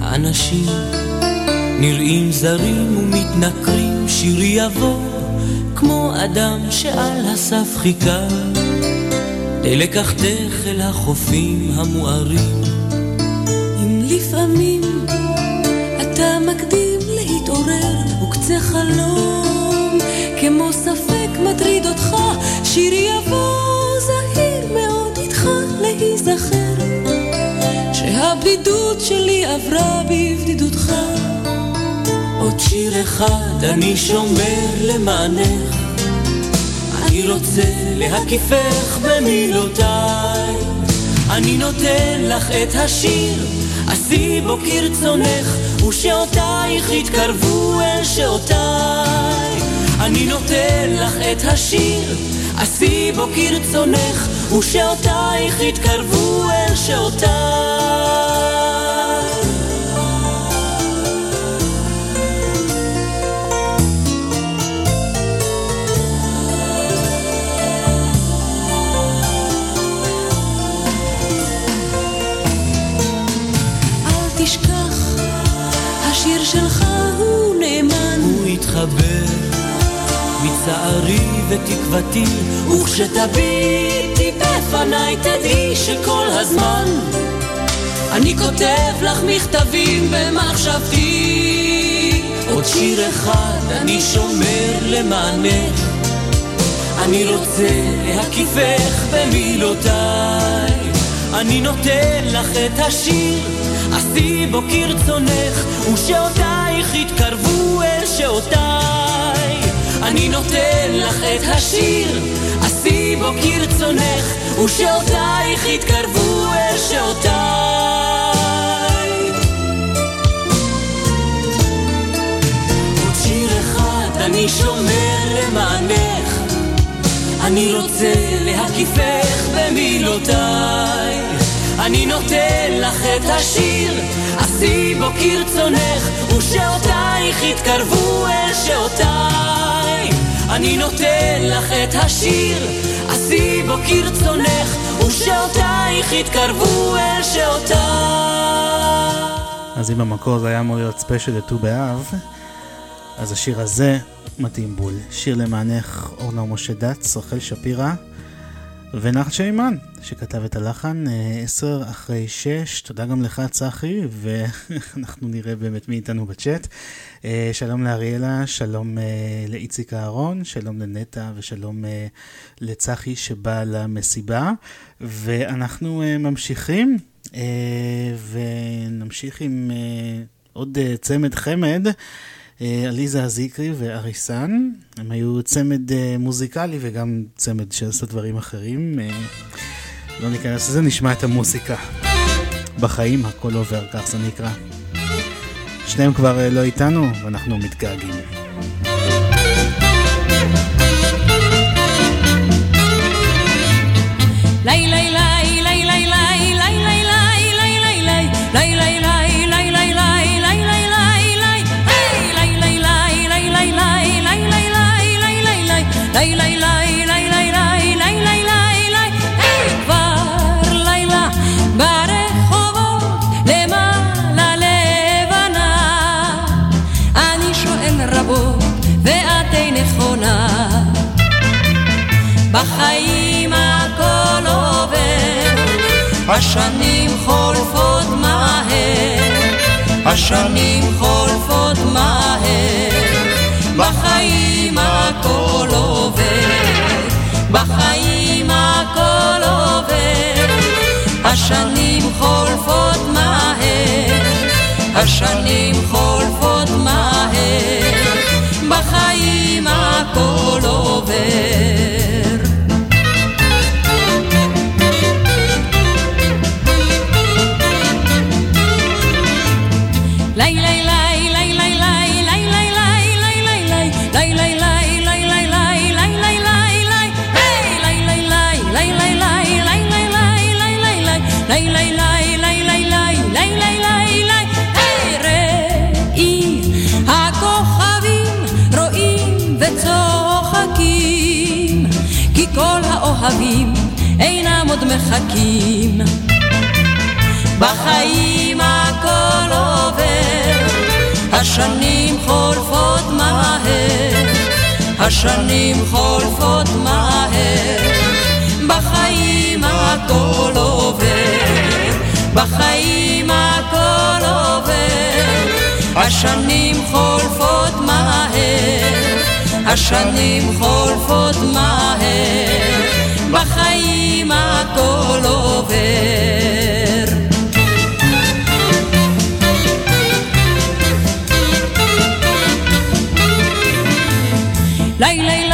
האנשים נראים זרים ומתנכרים, שירי יבוא כמו אדם שעל הסף חיכה, די לקחתך אל החופים המוארים. אם לפעמים אתה מקדים להתעורר, וקצה חלום, כמו ספק מטריד אותך, שיר יבוא זהיר מאוד איתך להיזכר, שהבדידות שלי עברה בבדידותך. עוד שיר אחד אני שומר למענך, אני רוצה להקיפך במילותיי, אני נותן לך את השיר, עשי בו כרצונך, ושעותייך יתקרבו אל שעותיי. אני נותן לך את השיר, עשי בו כרצונך, ושעותייך יתקרבו אל שעותיי. השיר שלך הוא נאמן. הוא יתחבר מצערי ותקוותי, וכשתביטי בפניי תדעי שכל הזמן אני כותב לך מכתבים במחשבתי. עוד שיר אחד אני שומר למענך, אני רוצה להקיפך במילותיי. אני נותן לך את השיר, עשי בו כרצונך, ושעותייך יתקרבו אל שעותיי. אני נותן לך את השיר, עשי בו כרצונך, ושעותייך יתקרבו אל שעותיי. עוד שיר אחד אני שומר למענך, אני רוצה להקיפך במילותיי. אני נותן לך את השיר, עשי בו כרצונך, ושעותייך יתקרבו אל שעותיי. אני נותן לך את השיר, עשי בו כרצונך, ושעותייך יתקרבו אל שעותיי. אז אם במקור זה היה אמור להיות ספיישל לט"ו באב, אז השיר הזה מתאים בול. שיר למענך אורנה ומשה דץ, רחל שפירא ונחת שיימן, שכתב את הלחן, אה, עשר אחרי שש. תודה גם לך צחי, ואנחנו נראה באמת מי איתנו בצ'אט. אה, שלום לאריאלה, שלום אה, לאיציק אהרון, שלום לנטע ושלום לצחי שבא למסיבה. ואנחנו ממשיכים, ונמשיך עם עוד צמד חמד. אה, עליזה אזיקרי ואריסן, הם היו צמד אה, מוזיקלי וגם צמד שעשו דברים אחרים. אה, לא ניכנס לזה, נשמע את המוזיקה. בחיים הכל עובר, כך זה נקרא. שניהם כבר לא איתנו, ואנחנו מתגעגעים. השנים חולפות מהר, השנים חולפות מהר, בחיים הכל עובר, בחיים הכל עובר, השנים חולפות מהר, השנים חולפות מהר, בחיים הכל עובר. האוהבים אינם עוד מחכים. בחיים הכל עובר, השנים חולפות מהר, השנים חולפות מהר, בחיים הכל עובר, בחיים הכל עובר, השנים חולפות מהר, השנים חולפות מהר, בחיים הכל עובר. Lay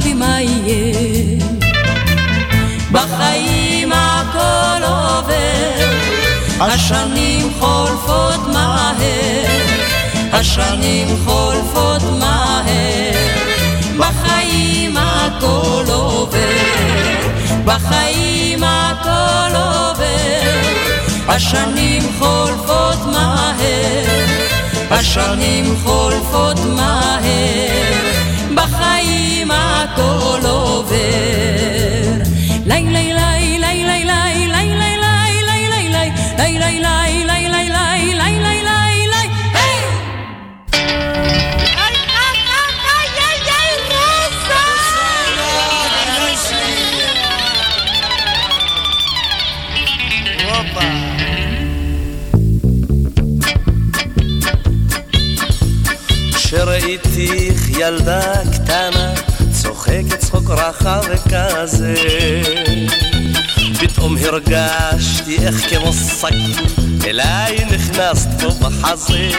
חביבי מה יהיה. בחיים הכל עובר, השנים חולפות מהר, השנים חולפות מהר, בחיים הכל עובר, בחיים הכל עובר, השנים חולפות מהר, השנים חולפות מהר, בחיים הכל עובר. lay ילדה קטנה, צוחקת צחוק רחב וכזה. פתאום הרגשתי איך כמו שק אליי נכנסת פה בחזה.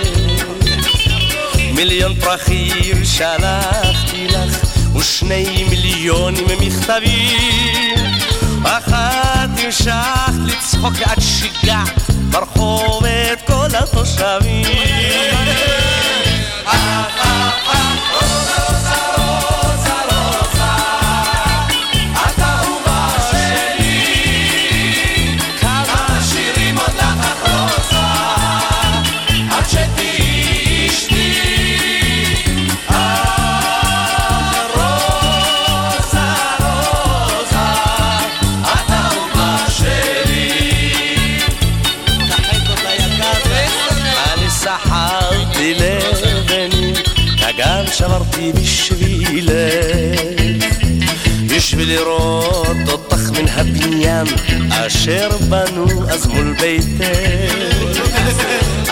מיליון פרחים שלחתי לך, ושני מיליונים מכתבים. אחת המשכת לצחוק עד שיגעת ברחוב את כל התושבים. בשביל לראות אותך מן הבניין אשר בנו אז מול ביתך.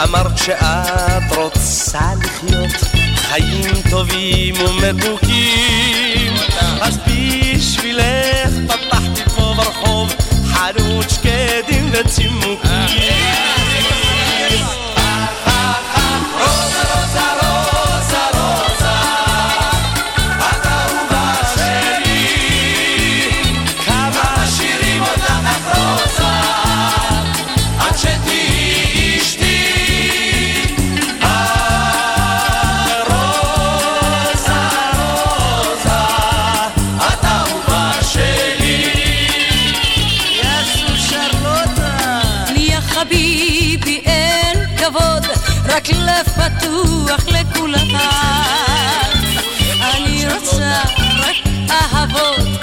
אמרת שאת רוצה לחיות חיים טובים ומתוקים, אז בשבילך פתחתי פה ברחוב חנות שקדים וצימוקים. פתוח לכולם. אני רוצה רק אהבות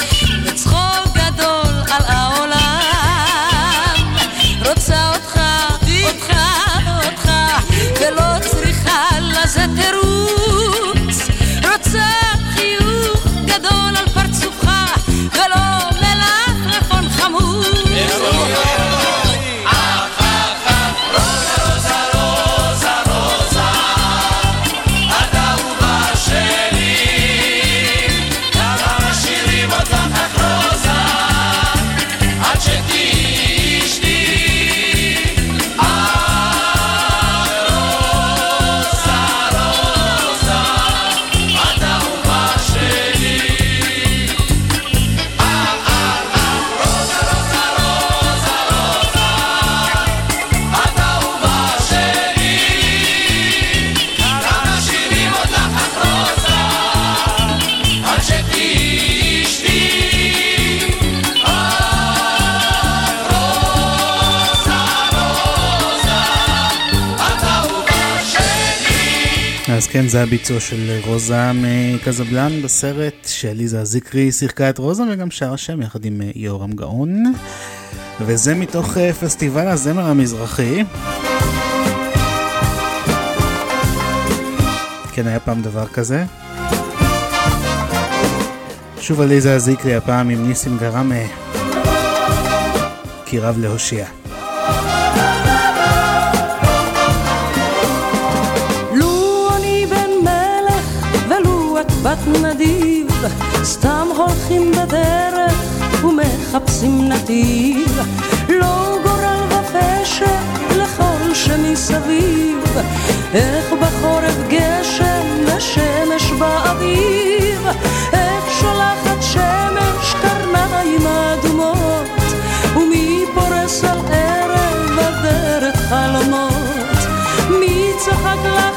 כן, זה הביצוע של רוזה מקזבלן בסרט שעליזה זיקרי שיחקה את רוזה וגם שרה שם יחד עם אה, יורם גאון. וזה מתוך אה, פסטיבל הזמר המזרחי. כן, היה פעם דבר כזה. שוב עליזה זיקרי הפעם עם ניסים גרמה, כי רב להושיע. בת נדיב, סתם הולכים בדרך ומחפשים נתיב, לא גורל ופשע לכל שמסביב, איך בחורף גשם ושמש באביב, איך שולחת שמש קרניים אדומות, ומי פורס על ערב אדרת חלומות, מי צחק לחרב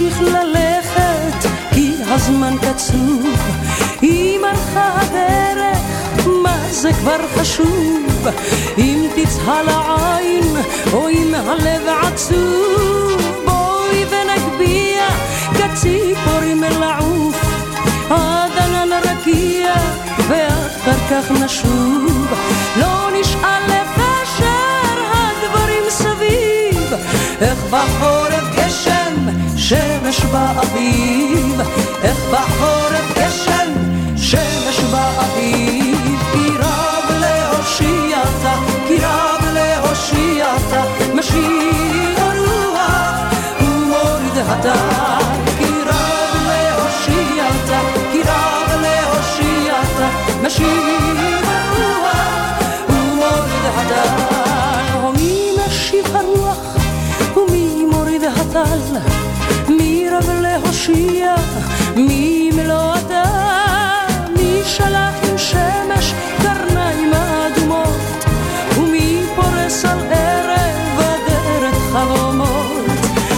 ונמשיך ללכת כי הזמן קצוב. אם הלכה הדרך מה זה כבר חשוב? אם תצהל העין או אם הלב עצוב. בואי ונגביה כציפורים לעוף עד ענן רקיע ואחר כך נשוב. לא נשאל לפשר הדברים סביב. איך בחורף שמש באביב איך בחורף גשם שמש באביב. כי רב להושיעתה כי רב להושיעתה משיב הרוח ומוריד הדר. כי רב להושיעתה כי רב להושיעתה משיב הרוח ומוריד הדר. ומי משיב הרוח ומי מוריד הטל להושיע מי מלוא הדר מי שלח עם שמש קרניים אדומות? ומי פורס על ערב אדרת חלומות?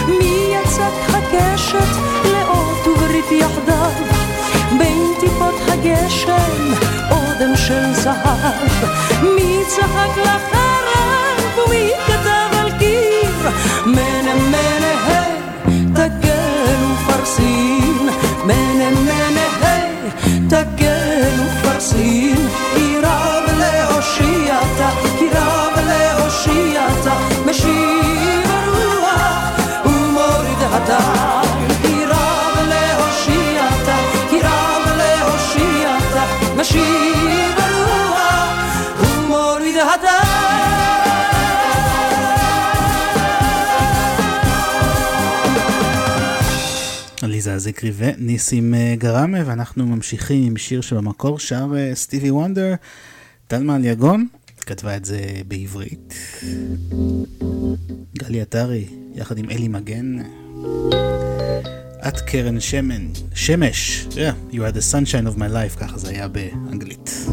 מי יצק הקשת לאות וברית יחדיו? בין טיפות הגשם אודם של זהב. מי צחק לחרב Tak kenu fasin ira זיקרי וניסים אה, גרמה, ואנחנו ממשיכים עם שיר שבמקור שר אה, סטיבי וונדר. תלמה אליגון כתבה את זה בעברית. גלי עטרי, יחד עם אלי מגן. את קרן שמן, שמש, yeah, you are the sunshine of my life, ככה זה היה באנגלית.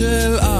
של אהבה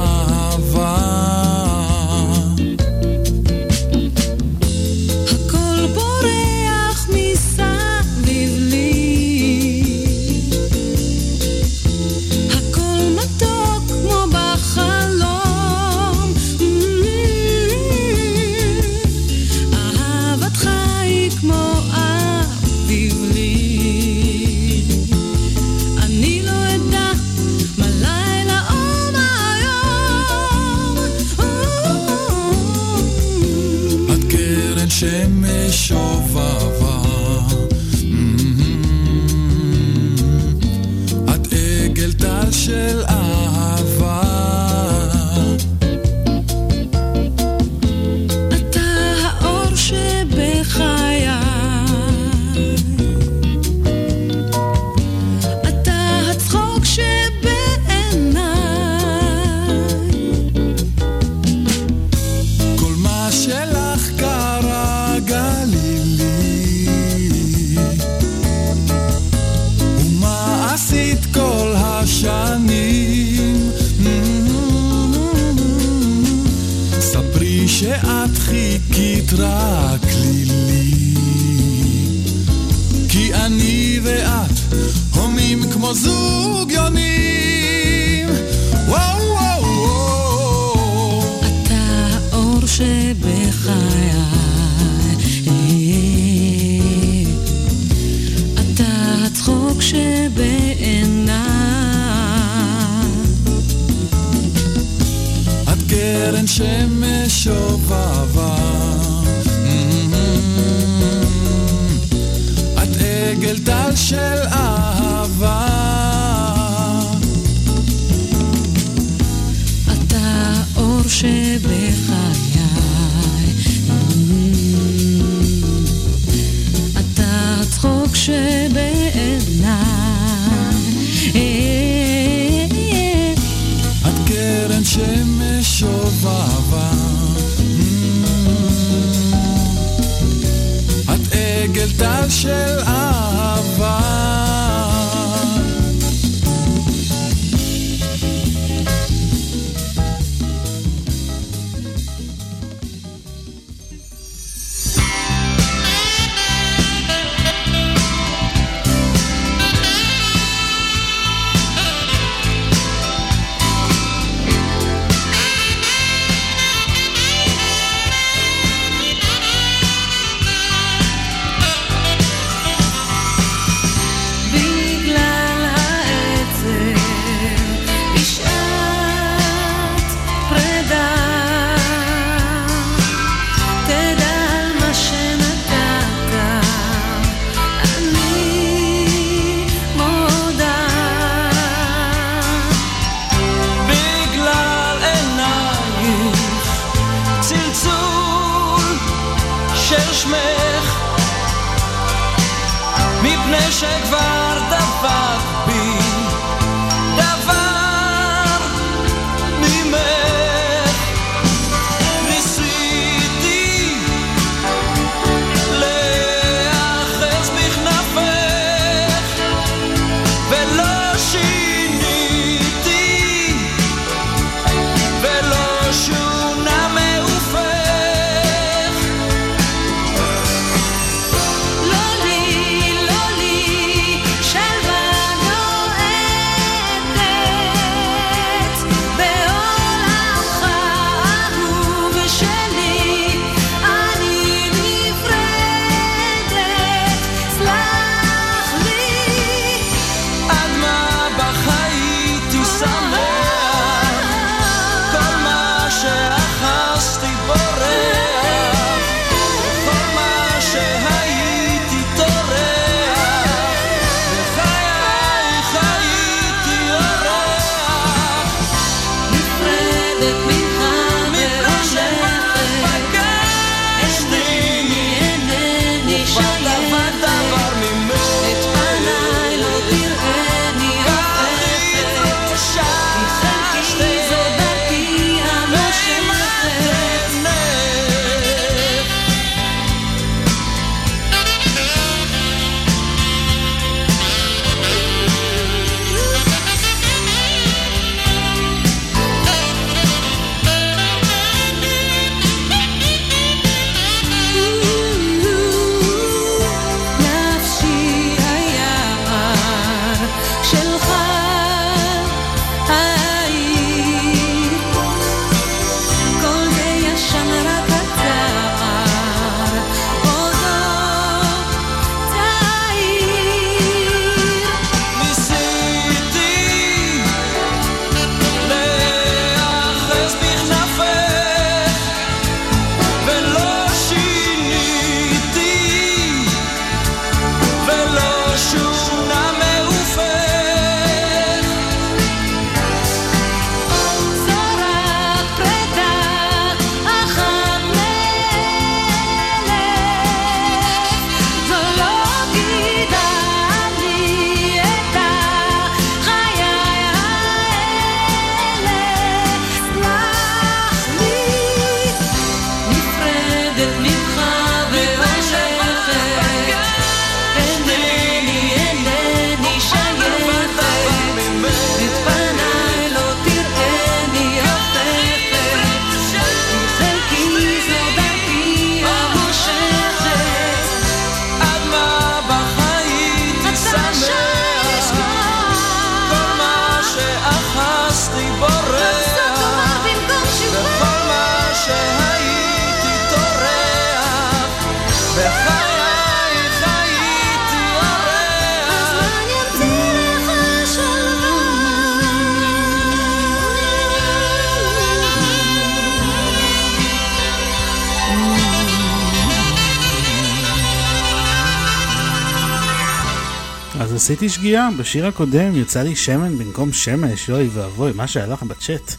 עשיתי שגיאה, בשיר הקודם יצא לי שמן במקום שמש, אוי ואבוי, מה שהיה לכם בצ'אט.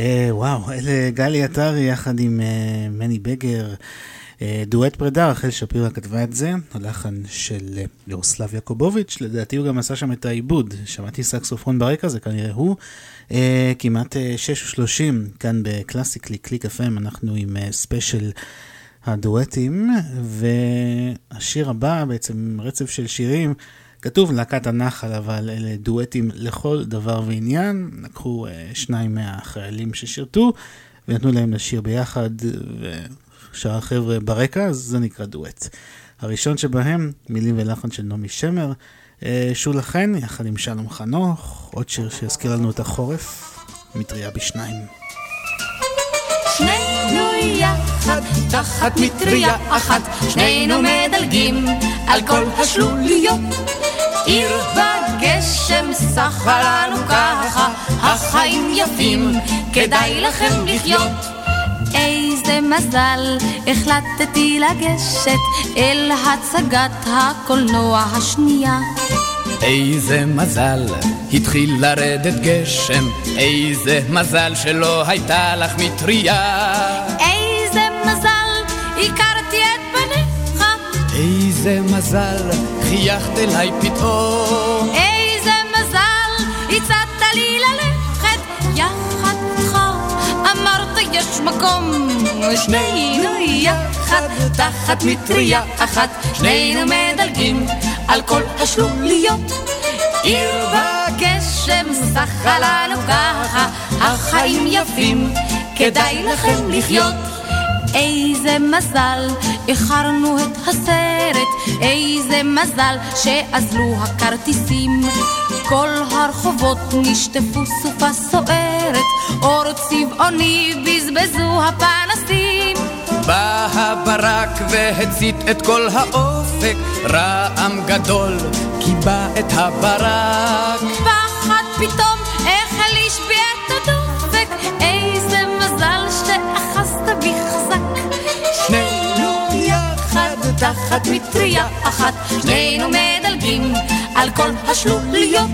אה, וואו, אלה גלי עטרי יחד עם אה, מני בגר. אה, דואט פרידה, רחל שפירא כתבה את זה, הלחן של אה, ירוסלב יעקובוביץ', לדעתי הוא גם עשה שם את העיבוד, שמעתי סקסופון ברקע, זה כנראה הוא. אה, כמעט אה, 6 ו-30, כאן בקלאסי קליק, קליק FM, אנחנו עם אה, ספיישל הדואטים, והשיר הבא, בעצם רצף של שירים, כתוב להקת הנחל, אבל אלה דואטים לכל דבר ועניין. לקחו אה, שניים מהחיילים ששירתו, ונתנו להם לשיר ביחד, ושאר החבר'ה ברקע, אז זה נקרא דואט. הראשון שבהם, מילים ולחן של נעמי שמר, אה, שולה חן, יחד עם שלום חנוך, עוד שיר שיזכיר לנו את החורף, מטריה בשניים. שנינו יחד, תחת מטריה אחת, שנינו מדלגים על כל השלוליות. עיר בגשם סחה לנו ככה, החיים יפים, כדאי לכם לחיות. איזה מזל, החלטתי לגשת אל הצגת הקולנוע השנייה. איזה מזל, התחיל לרדת גשם, איזה מזל שלא הייתה לך מטריה. איזה מזל, הכרתי את פניך. איזה מזל, חייכת אליי פתאום. איזה מזל, הצעת לי ללכת יחד איתך. אמרת יש מקום, שנינו יחד, תחת מטריה אחת, שנינו מדלגים על כל השלוליות. עיר בגשם שחה לנו ככה, החיים יפים, כדאי לכם לחיות. איזה מזל, איחרנו את הסרט, איזה מזל שאזלו הכרטיסים. כל הרחובות נשטפו סופה סוערת, אור צבעוני בזבזו הפנסים. בא הברק והצית את כל האופק, רעם גדול קיבע את הברק. פחד פתאום תחת מטריה אחת, שנינו מדלגים על כל השלוליות.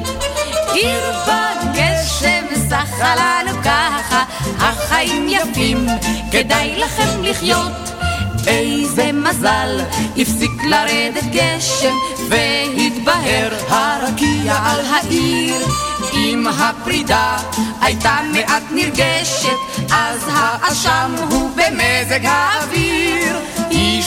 עיר בגשם שחה לנו ככה, החיים יפים, כדאי לכם לחיות. איזה מזל, הפסיק לרדת גשם, והתבהר הרקיע על העיר. אם הפרידה הייתה מעט נרגשת, אז האשם הוא במזג האוויר.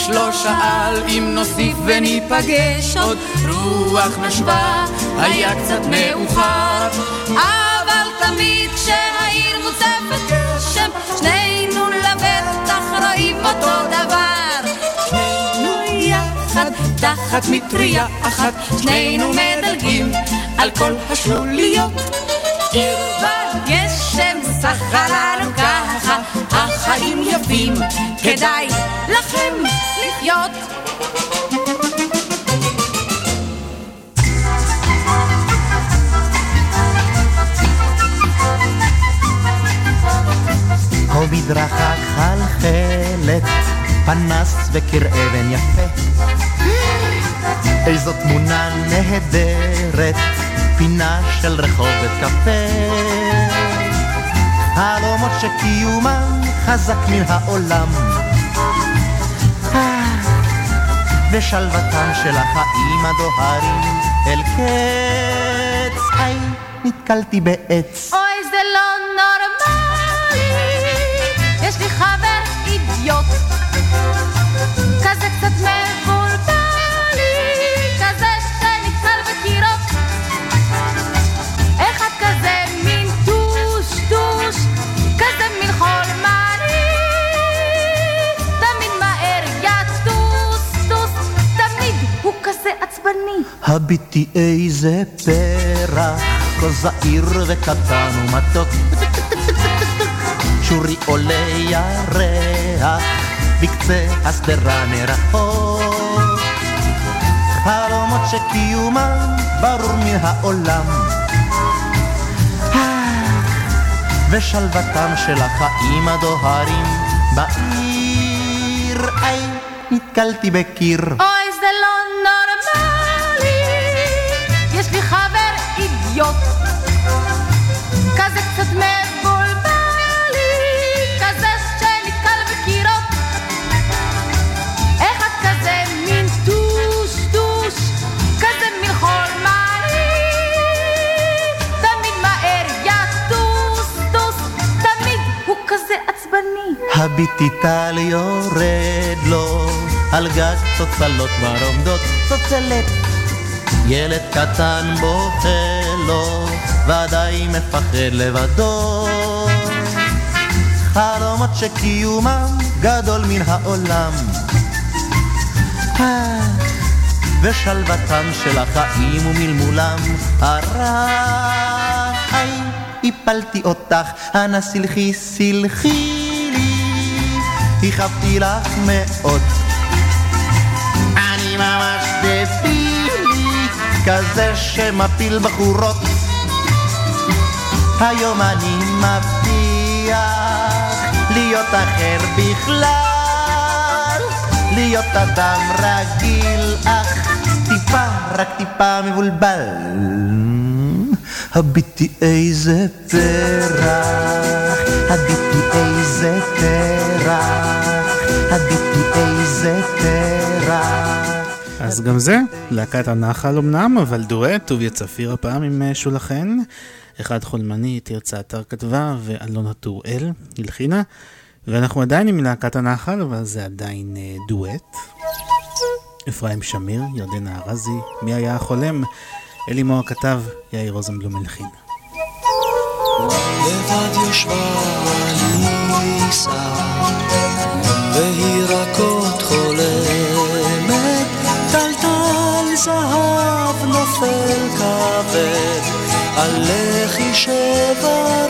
איש לא שאל אם נוסיף וניפגש עוד, רוח נשבה, היה קצת מאוחר. אבל תמיד כשהעיר מוצפת גשם, שנינו לבטח רואים אותו דבר. שנינו יחד, תחת מטריה אחת, שנינו מדלגים על כל השלוליות. עיר בגשם שחה לנו ככה, החיים יפים, כדאי לכם לחיות. המדרכה חלחלת, פנס וקיר אבן יפה. איזו תמונה נהדרת, פינה של רחובת קפה. חלומות שקיומם חזק מן העולם. אה, ושלוותם של החיים הדוהרים אל קץ. היי, נתקלתי בעץ. אוי, זה לא נורמלי, עצבני. הביטי איזה פרח, כה זעיר וקטן ומתוק. שורי עולה ירח, בקצה השדרה מרחוק. חלומות שקיומם ברור מן העולם. אה, ושלוותם של החיים הדוהרים בעיר. איי, נתקלתי בקיר. אוי, זה לא הביטי טל יורד לו, על גג צוצלות כבר עומדות צוצלת. ילד קטן בוכה לו, ודאי מפחד לבדו. חלומות שקיומם גדול מן העולם. ושלוותם של החיים ומלמולם הרע. היי, הפלתי אותך, אנא סלחי, סלחי הכאבתי לך מאוד. אני ממש דבילי, כזה שמפיל בחורות. היום אני מבטיח להיות אחר בכלל, להיות אדם רגיל, אך טיפה, רק טיפה מבולבל. הביטי איזה פרח, הביטי איזה פרח, הביטי איזה פרח. אז גם זה, להקת הנחל אמנם, אבל דואט, טוביה צפיר הפעם עם אה, שולחן. אחד חולמני, תרצה אתר כתבה, ואלונה טוראל הלחינה. ואנחנו עדיין עם להקת הנחל, אבל זה עדיין אה, דואט. אפרים שמיר, ירדנה ארזי, מי היה החולם? אלי מוהר כתב, יאיר רוזנבלום הלחין. לבד יושבה אליסה, והיא רכות חולמת, טלטל זהב נופל כבד, על לחי שברוד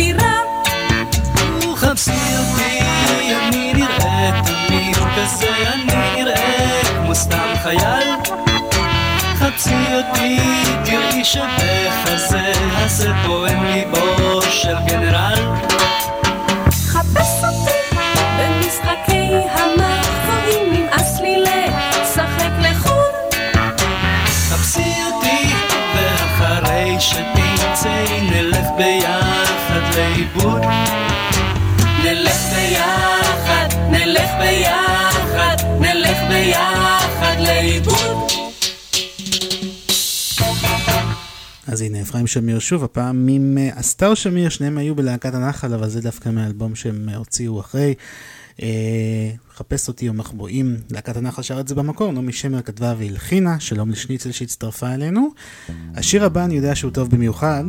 אני גבירה. חפשי אותי, אני נראה תמיד כזה, אני נראה כמו סתם חייל. חפשי אותי, תראי שבחזה הזה פועם ליבו של גנרל. חפש אותי במשחקי המחבואים, נמאס לי לשחק לחוד. חפשי אותי, ואחרי שתמצאי נלך ביחד ביחד, נלך ביחד לאיבוד. אז הנה אפרים שמיר שוב, הפעם עם אה, אסתר שמיר, שניהם היו בלהקת הנחל, אבל זה דווקא מהאלבום שהם אה, הוציאו אחרי. אה, חפש אותי או מחבואים, להקת הנחל שר את זה במקור, נעמי שמר כתבה והלחינה, שלום לשניצל שהצטרפה אלינו. השיר הבא אני יודע שהוא טוב במיוחד,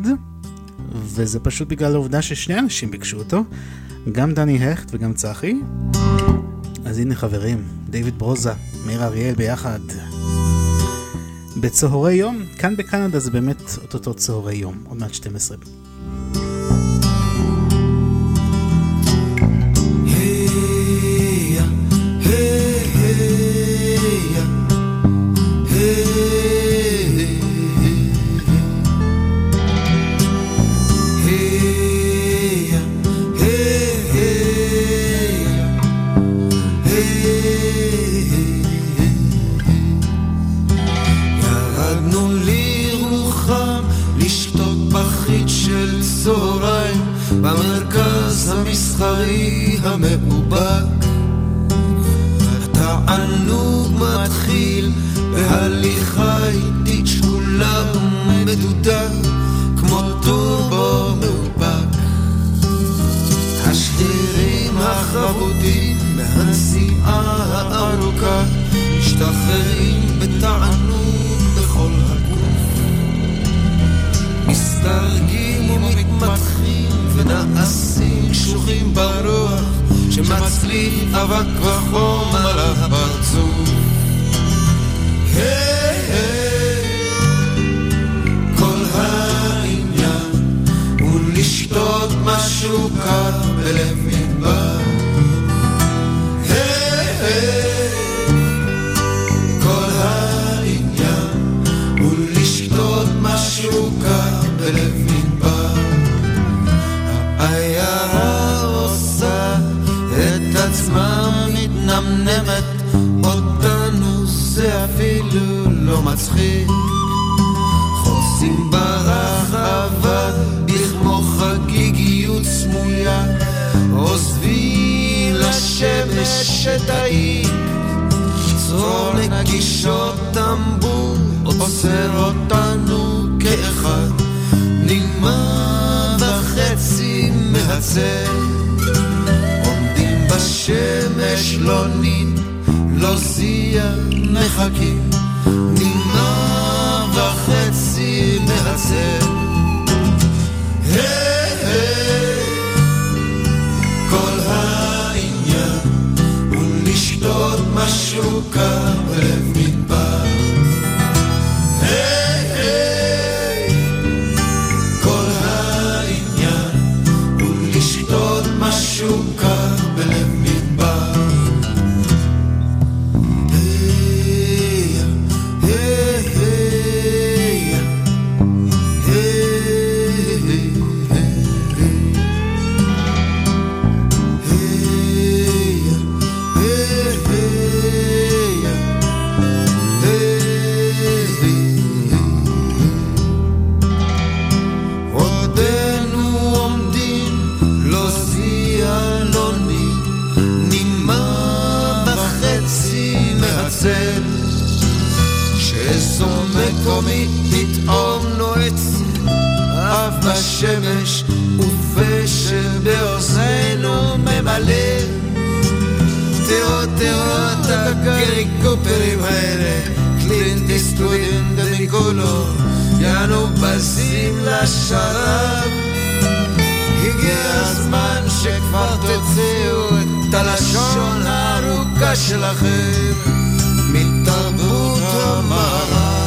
וזה פשוט בגלל העובדה ששני אנשים ביקשו אותו, גם דני הכט וגם צחי. אז הנה חברים, דיוויד ברוזה, מאיר אריאל ביחד. בצהרי יום, כאן בקנדה זה באמת אוטוטו צהרי יום, עוד מעט 12. מתחיל בהליכה איטית שקולה ומדודה כמו טורבו מאופק. השרירים החבוטים מהנסיעה הארוכה משתחררים בתענוג בכל הגוף. מסתרגים ומתמתחים ונעשים קשוחים ברוח שמצליף אבק וחום על הפרצוף משהו קר בלב מדבר מצחיק. חוצים ברחבה בכמו חגיגיות סמויה. עוזבים לשמש את העיר. צרור נגישות טמבור עוצר אותנו כאחד. נימה וחצי מהצל. בשמש לא נין לא זיע מחכים וחצי מהצל היי היי כל העניין הוא לשתות משהו קר איסטוויד דמיקולו יענו בזים לשרב הגיע הזמן שכבר תוציאו את הלשון הארוכה שלכם מתרבות המערב.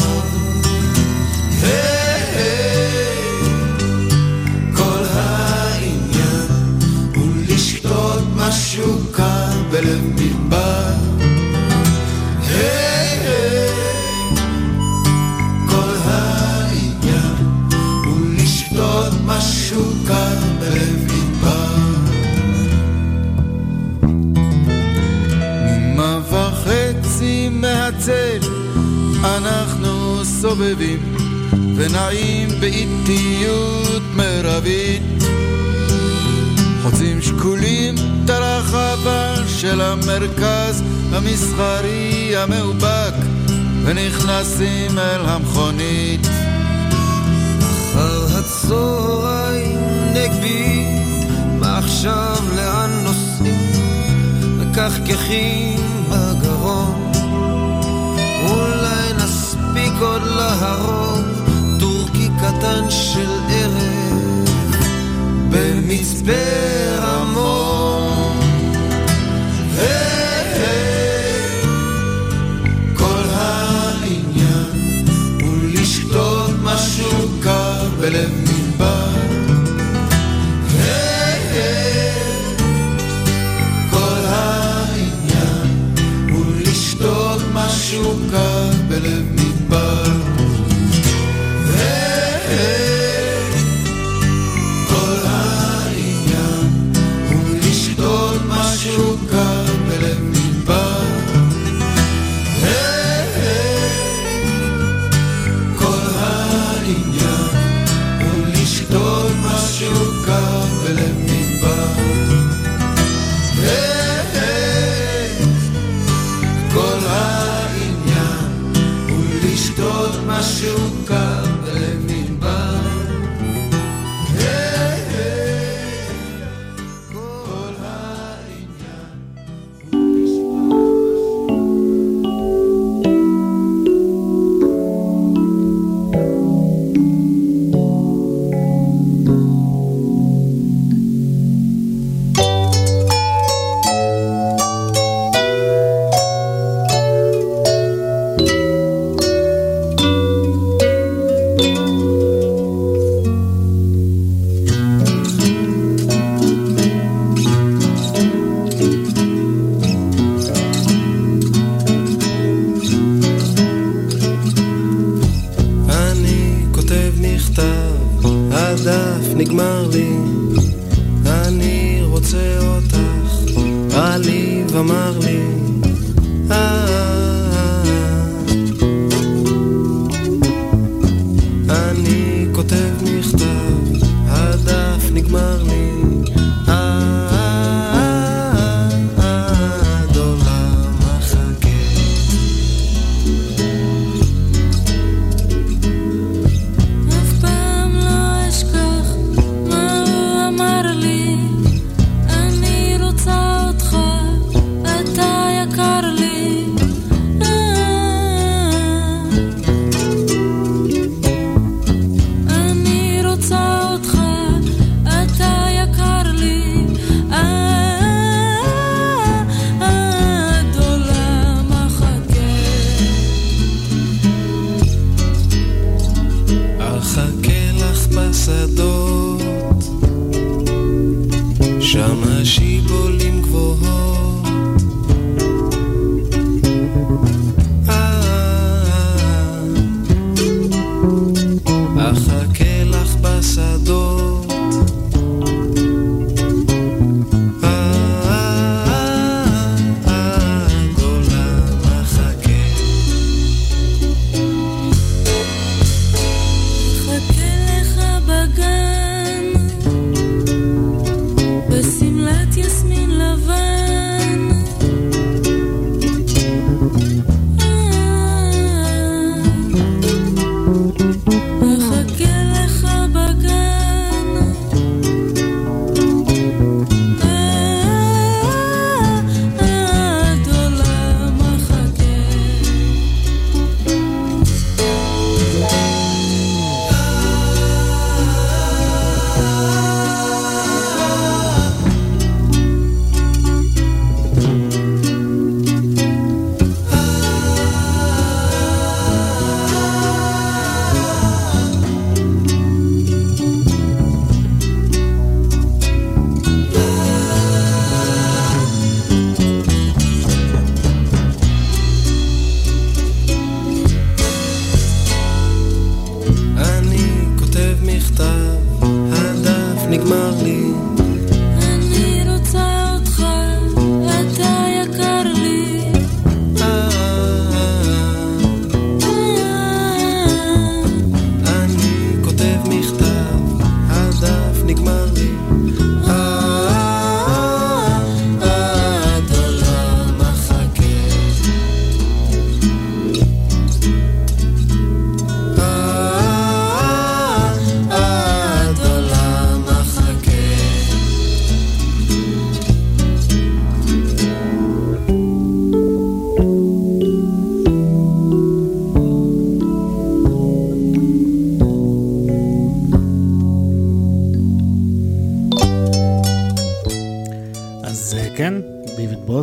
סובבים ונעים באיטיות מרבית. חוצים שקולים את הרחבה של המרכז המסחרי המאובק ונכנסים אל המכונית. אחר הצהריים נגבי מה עכשיו לאן נוסעים? מקחקחים בגרון נספיק עוד להרוג טורקי קטן של ערב במצפה רמון כל העניין הוא לשתות משהו קר בלב מדבר. לשתות משהו קר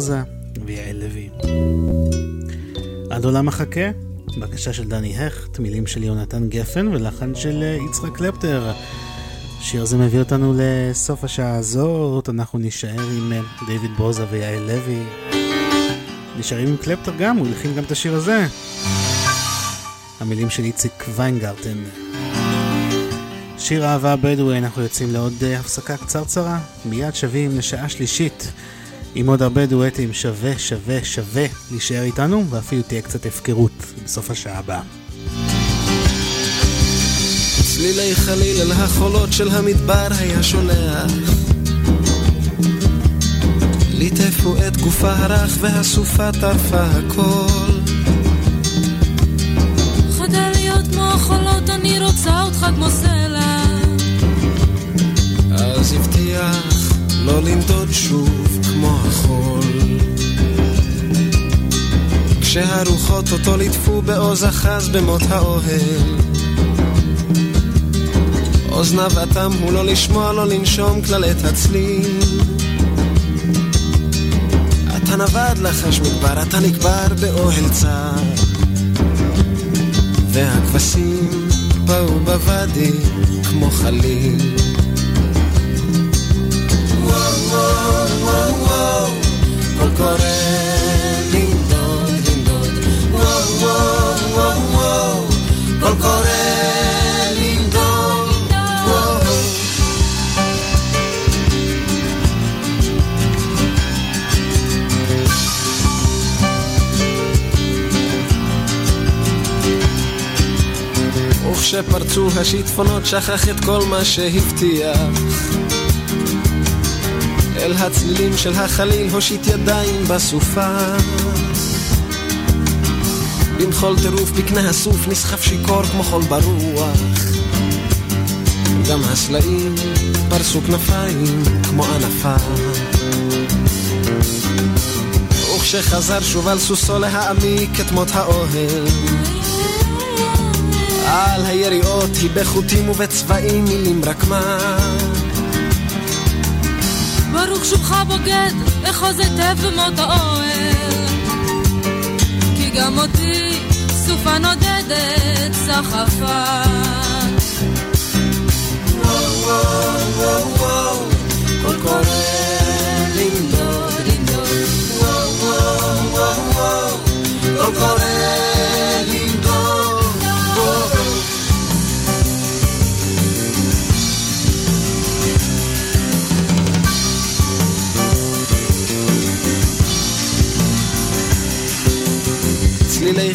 ברוזה ויעל לוי. עד עולם מחכה, בקשה של דני הכט, מילים של יונתן גפן ולחן של אה, יצחק קלפטר. השיר הזה מביא אותנו לסוף השעה הזאת, אנחנו נישאר עם אה, דיוויד ברוזה ויעל לוי. נשארים עם קלפטר גם, הוא הלחין גם את השיר הזה. המילים של איציק ויינגרטן. שיר אהבה בדואי, אנחנו יוצאים לעוד uh, הפסקה קצרצרה, מיד שווים לשעה שלישית עם עוד הרבה דואטים, שווה שווה שווה להישאר איתנו, ואפילו תהיה קצת הפקרות בסוף השעה הבאה. צלילי חליל אל החולות של המדבר היה שולח ליטפו את גופה הרך והסופה טרפה הכל חדל להיות כמו החולות, אני רוצה אותך כמו סלע. אז הבטיח לא לנדוד שוב כמו החול. כשהרוחות אותו ליטפו בעוז אחז במות האוהל. אוזניו אטם הוא לא לשמוע, לא לנשום כלל את הצליל. אתה נווד לחש מדבר, אתה נקבר באוהל צר. והכבשים באו בוואדי כמו חליל וכשפרצו השיטפונות שכח את כל מה שהבטיח. אל הצלילים של החליל הושיט ידיים בסופה. במחול טירוף בקנה הסוף נסחף שיכור כמו חול ברוח. גם הסלעים פרסו כנפיים כמו ענפה. וכשחזר שוב על סוסו להעמיק את מות האוהל על היריעות היא בחוטים ובצבעים מילים רק מה ברוך שובך בוגד, אחוז היטב במות האוהל. כי גם אותי סופה נודדת סחפה. וואו וואו וואו וואו קול קורא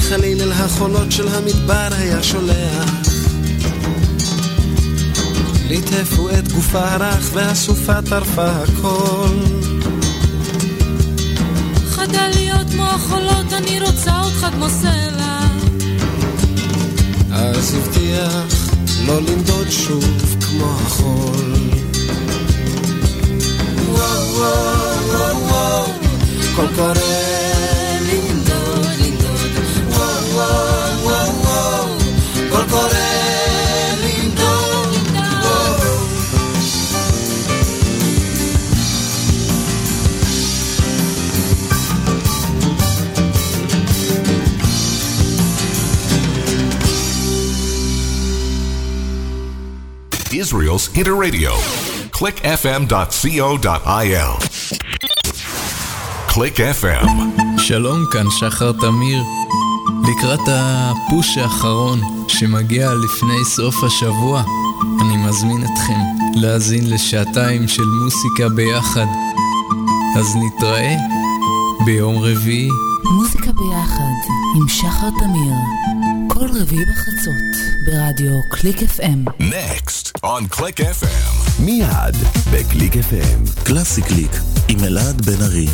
חליל אל החולות של המדבר היה שולח. ליטפו את גופה הרך והסופה טרפה הכל. חדל להיות כמו החולות, אני רוצה אותך כמו סלע. אז הבטיח לא לנדוד שוב כמו החול. וואו וואו וואו וואו קול קורא וואו וואו וואו וואו קול קורא לנדוד וואו Israel's Interradio. clickfm.co.il. Click FM. שלום, כאן שחר תמיר. לקראת הפוש האחרון שמגיע לפני סוף השבוע, אני מזמין אתכם להאזין לשעתיים של מוסיקה ביחד. אז נתראה ביום רביעי. מוזיקה ביחד עם שחר תמיר, כל רביעי בחצות ברדיו קליק FM. Next on Click FM. מיד בקליק FM. קלאסי קליק עם אלעד בן ארי.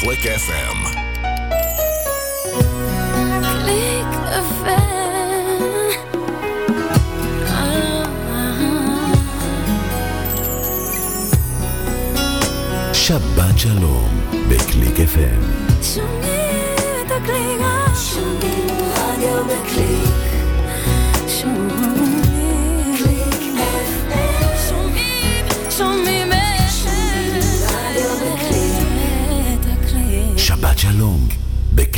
קליק FM. קליק FM. שבת שלום בקליק FM. שומעים את הקליק. שומעים רדיו בקליק.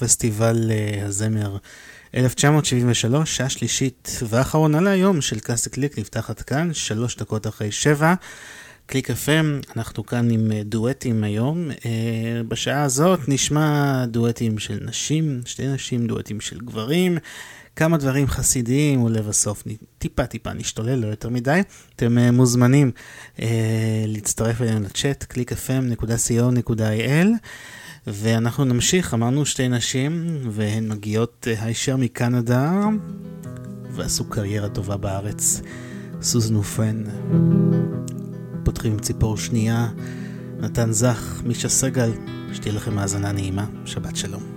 פסטיבל אה, הזמר 1973, שעה שלישית ואחרונה להיום של קלאסי קליק נפתחת כאן, שלוש דקות אחרי שבע. קליק FM, אנחנו כאן עם אה, דואטים היום. אה, בשעה הזאת נשמע דואטים של נשים, שתי נשים, דואטים של גברים. כמה דברים חסידיים, ולבסוף טיפה טיפה נשתולל, לא יותר מדי. אתם מוזמנים uh, להצטרף אלינו לצ'אט, www.clickfm.co.il ואנחנו נמשיך, אמרנו שתי נשים, והן מגיעות הישר מקנדה, ועשו קריירה טובה בארץ. סוזן ופן, פותחים ציפור שנייה, נתן זך, מישה סגל, שתהיה לכם האזנה נעימה, שבת שלום.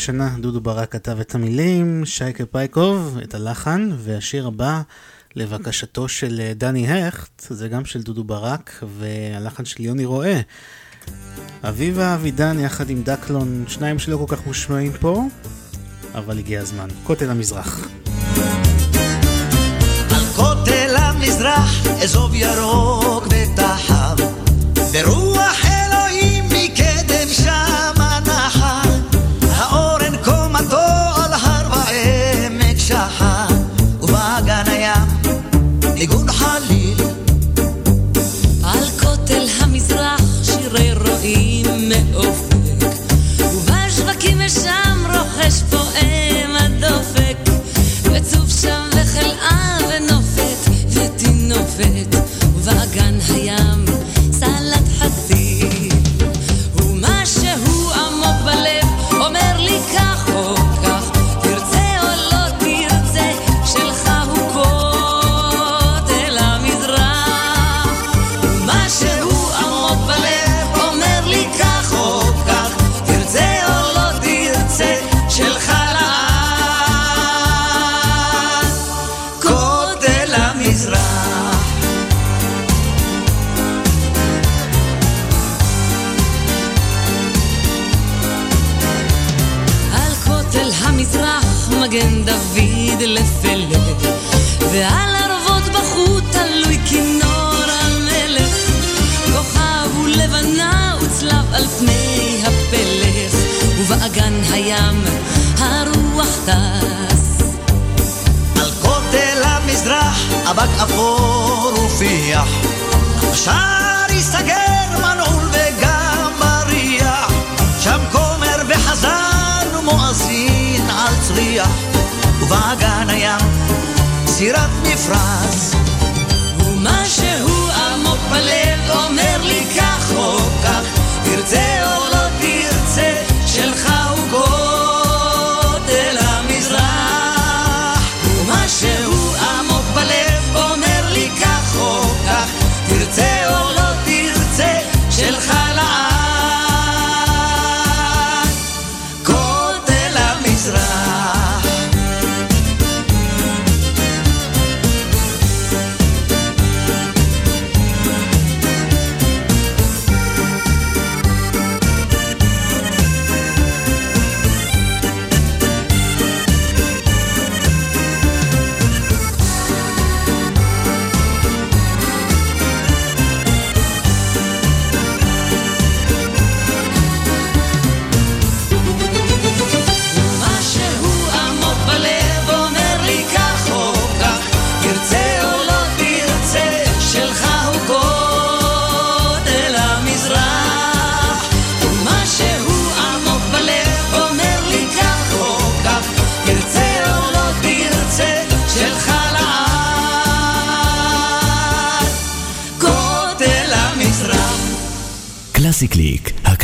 הישנה, דודו ברק כתב את המילים, שייקה פייקוב את הלחן, והשיר הבא, לבקשתו של אה, דני הכט, זה גם של דודו ברק, והלחן של יוני רואה. אביבה אבידן יחד עם דקלון, שניים שלא כל כך מושמעים פה, אבל הגיע הזמן. כותל המזרח. כותל המזרח, אזוב ירוק ותחב, ברור ועל ערבות בחוט תלוי כינור המלך, כוכב ולבנה וצלב על פני הפלך, ובאגן הים הרוח טס. על כותל המזרח אבק אפור ופיח, השער ייסגר מנעול וגם מריח, שם כומר וחזן ומואזין על צריח, ובאגן הים сират ни фраз.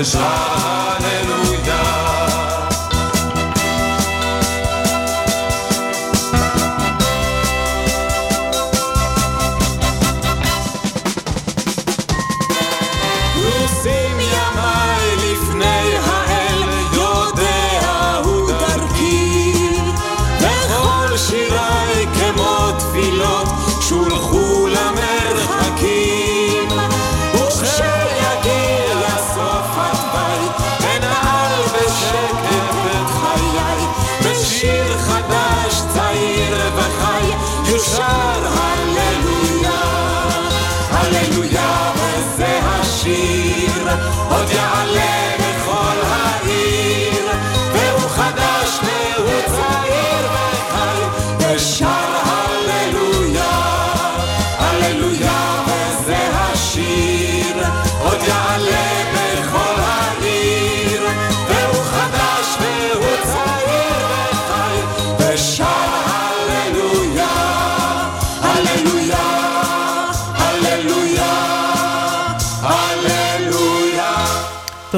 Krishna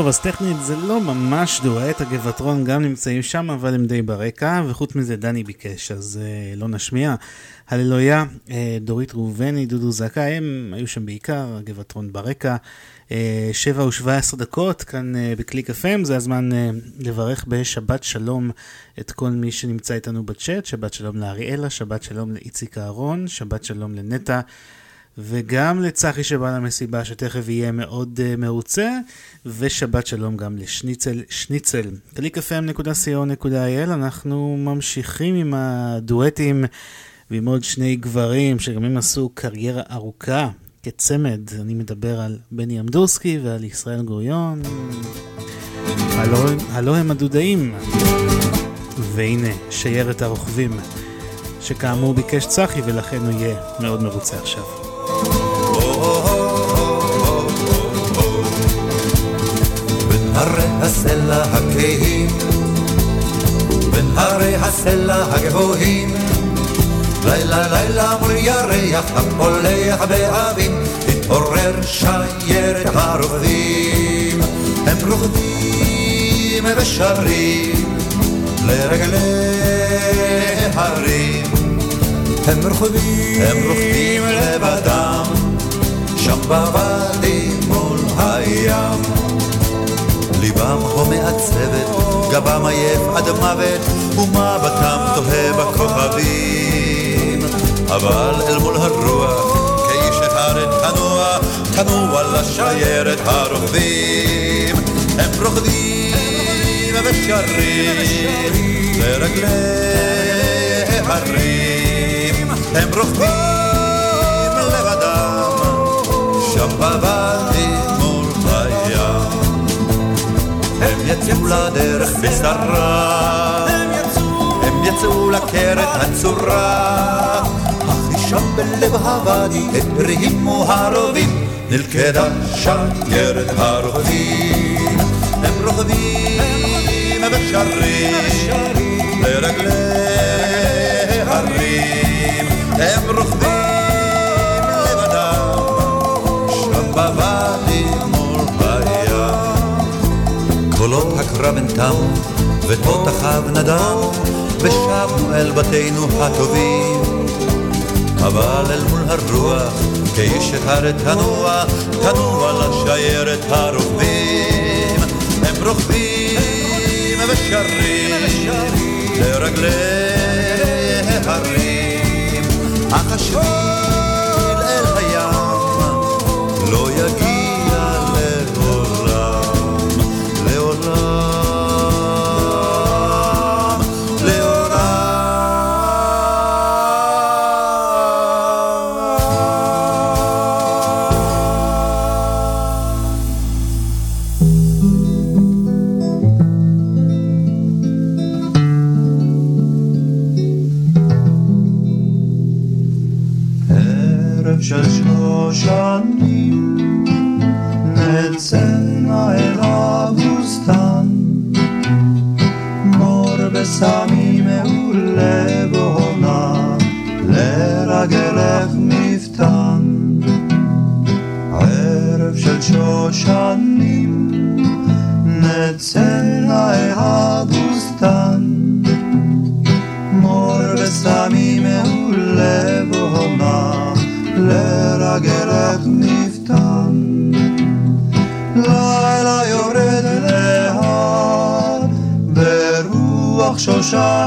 טוב, אז טכנית זה לא ממש דואט, הגבעטרון גם נמצאים שם, אבל הם די ברקע, וחוץ מזה דני ביקש, אז uh, לא נשמיע. הללויה, uh, דורית ראובני, דודו זכאי, הם היו שם בעיקר, הגבעטרון ברקע. Uh, שבע ושבע עשרה דקות, כאן uh, בקליק FM, זה הזמן uh, לברך בשבת שלום את כל מי שנמצא איתנו בצ'אט, שבת שלום לאריאלה, שבת שלום לאיציק אהרון, שבת שלום לנטע. וגם לצחי שבא למסיבה שתכף יהיה מאוד uh, מרוצה, ושבת שלום גם לשניצל שניצל. www.clickfm.co.il אנחנו ממשיכים עם הדואטים ועם עוד שני גברים שגם הם עשו קריירה ארוכה כצמד. אני מדבר על בני אמדורסקי ועל ישראל גוריון. הלא, הלא הם הדודאים. והנה, שיירת הרוכבים, שכאמור ביקש צחי ולכן הוא יהיה מאוד מרוצה עכשיו. הרי הסלע הכהים, בין הרי הסלע הגבוהים, לילה לילה מול ירח הפולח באבים, תתעורר שיירת הרוכבים, הם רוקדים ושרים לרגלי הרים, הם רוכבים, הם רוכבים לבדם, שם בוואדי מול הים. ליבם כה מעצבת, גבם עייף עד מוות, ומבטם תוהה בכוכבים. אבל אל מול הרוח, כאיש אחד תנוע, תנוע לשיירת הרוכבים. הם רוקדים ושרים לרגלי הרים. הם רוכבים לבדם, שם בוואדי מול הים. הם יצאו לדרך בשרה, הם יצאו. לקרת הצורה, אך שם בלב הוואדי הרימו הרובים, נלכדה שיירת הרוכבים, הם רוכבים ושרים לרגלי הרים, הם רוכבים לבדם, שם בוואדי מול הים. קולות הקרב הן תמו, ותותחיו נדם, ושבנו אל בתינו הטובים. אבל אל מול הרוח, כאיש אחד תנוע, תנוע לשיירת הרוכבים. הם רוכבים ושרים לרגלי ההרים, אך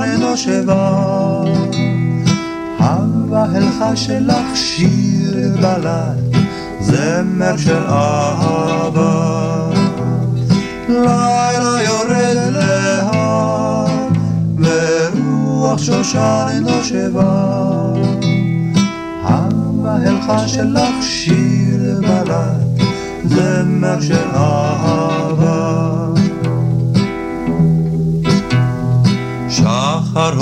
שושן אינו שבע, הווה אלחש לך שיר בלד, זמר של אהבה. לילה יורד להר, ורוח שושן אינו שבע, הווה אלחש לך שיר בלד, זמר של אהבה. שחר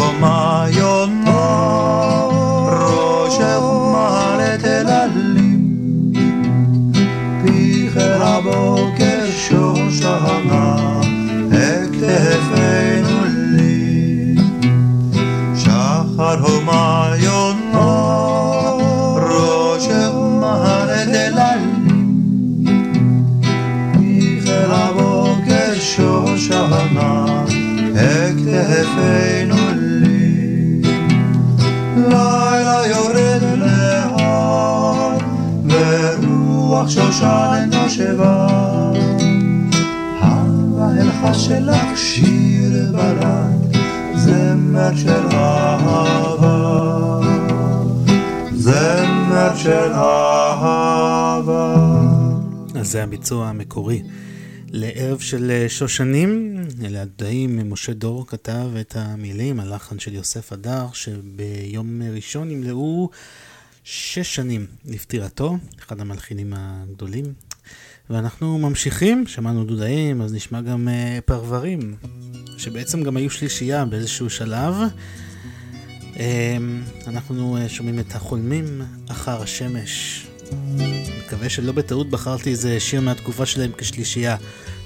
ורוח שושן אינו שבע. הווה אלחש שלך שיר בלד, זמר של אהבה. זמר של אהבה. אז זה הביצוע המקורי לערב של אה, שושנים. אלה הדודאים, משה דור כתב את המילים, הלחן של יוסף הדר, שביום ראשון ימלאו שש שנים לפטירתו, אחד המלחינים הגדולים. ואנחנו ממשיכים, שמענו דודאים, אז נשמע גם uh, פרברים, שבעצם גם היו שלישייה באיזשהו שלב. Um, אנחנו uh, שומעים את החולמים אחר השמש. מקווה שלא בטעות בחרתי איזה שיר מהתקופה שלהם כשלישייה,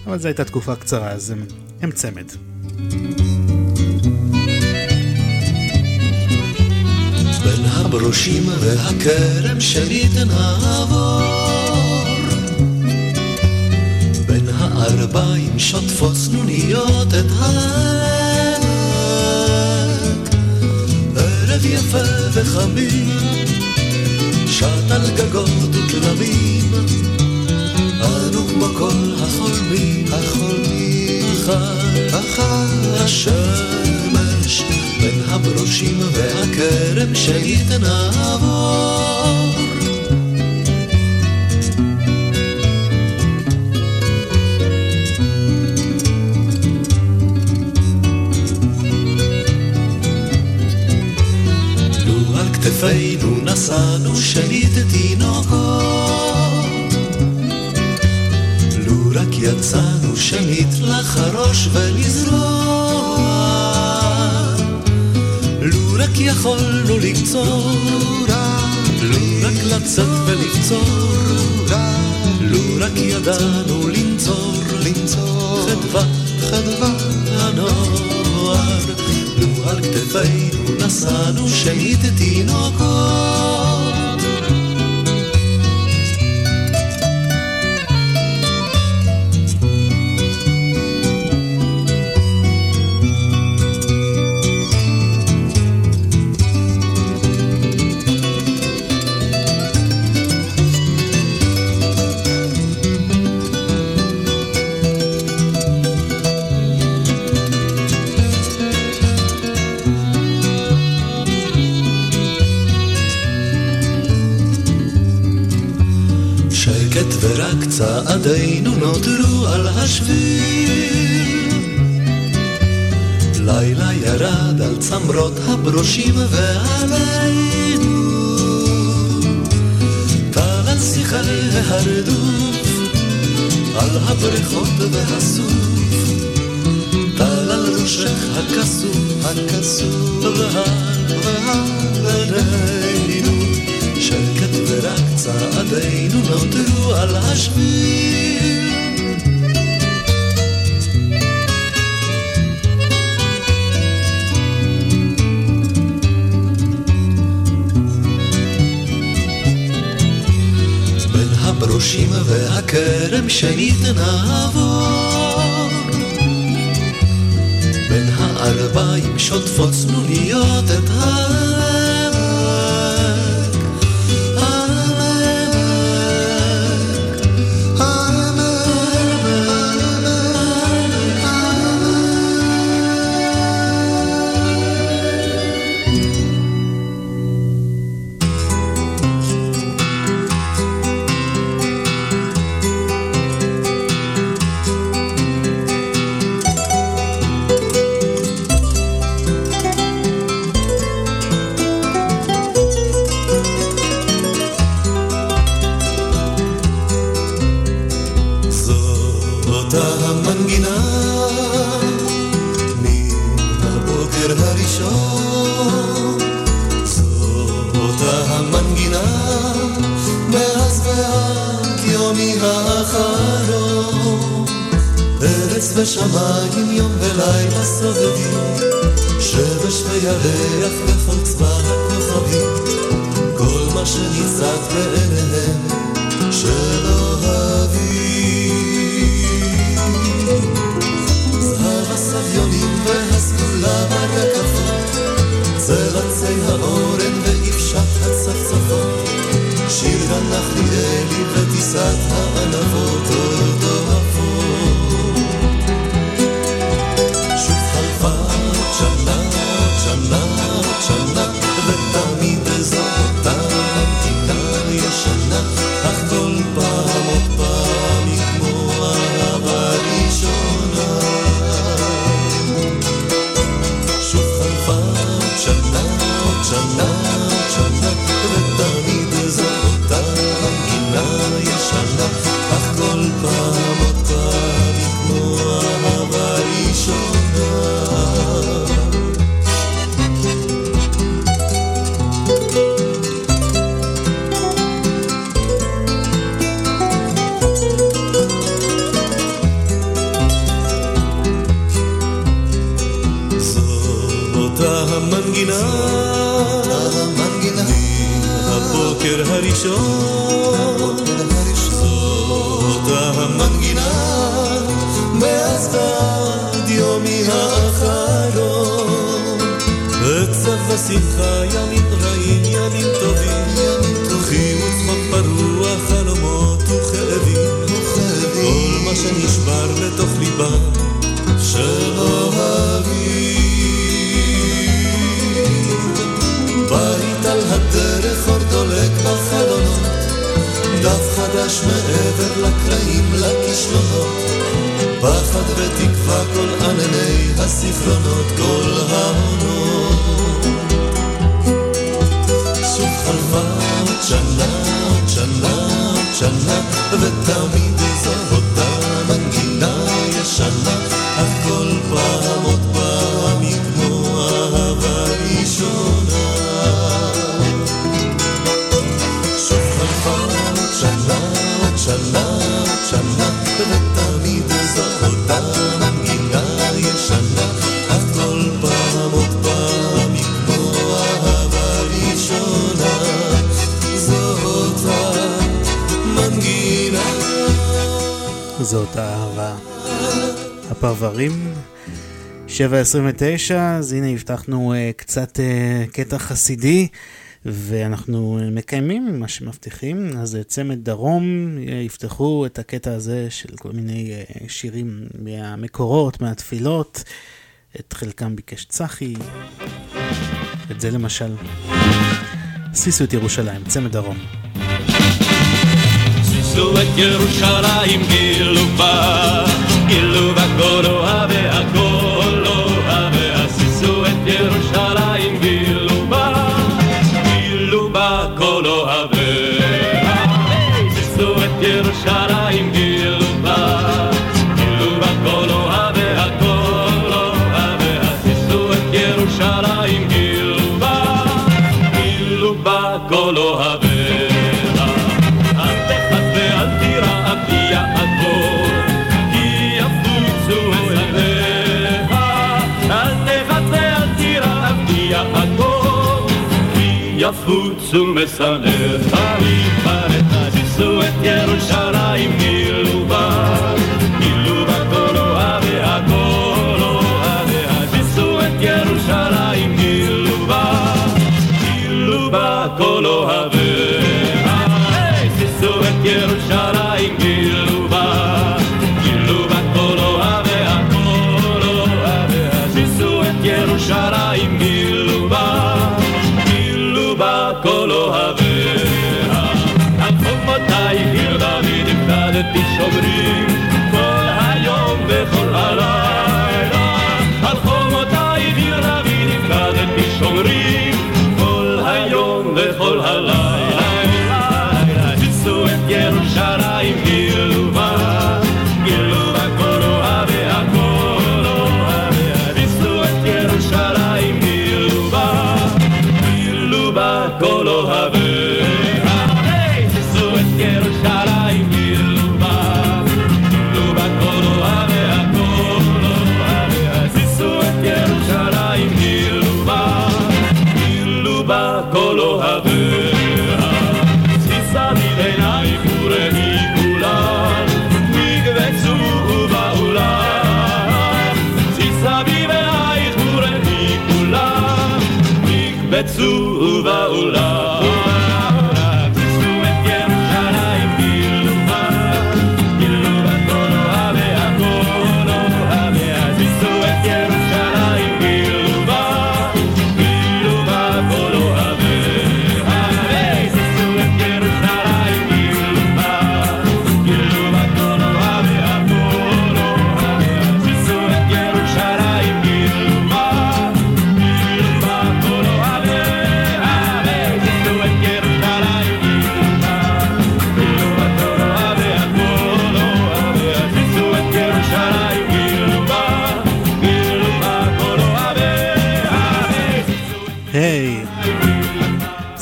אבל זו הייתה תקופה קצרה, אז הם, הם צמד. בין הברושים והכרם שלי תנעבור בין הערביים שוטפות סנוניות את העמק ערב יפה וחמים שט על גגות ותלמים אנו כמו כל החולמים החולמים אחר אחר השמש בין הברושים והכרם שלי תנעבור לו על כתפינו נשאנו שליט תינוקות. לו רק יצאנו שנית לחרוש ולזרוע לו רק יכולנו לקצור לו רק לצאת ולקצור לו רק ידענו לנצור חדוות חדוות הנוער. לו על כתפינו נשאנו שנית תינוקות צעדינו נותרו על השביל. לילה ירד על צמרות הברושים ועלינו. טל על שיחי ההרדוף, על הבריכות והסוף. טל על ראשך הכסוף, הכסוף והר. ורק צעדינו נותרו על השביל. בין הברושים והכרם שנית נעבור בין הערביים שוטפות צנוניות את שניצת בעיניהם, 29, אז הנה הבטחנו uh, קצת uh, קטע חסידי, ואנחנו uh, מקיימים מה שמבטיחים, אז uh, צמד דרום uh, יפתחו את הקטע הזה של כל מיני uh, שירים מהמקורות, מהתפילות, את חלקם ביקש צחי, את זה למשל. שישו את ירושלים, צמד דרום. שישו את ירושלים, גילו בה, גילו בה כל מסלף, אני פרט, תשיסו את ירושלים. אותי שומרים כל היום וכל הלילה על חומותייך ירבי נפקדתי שומרים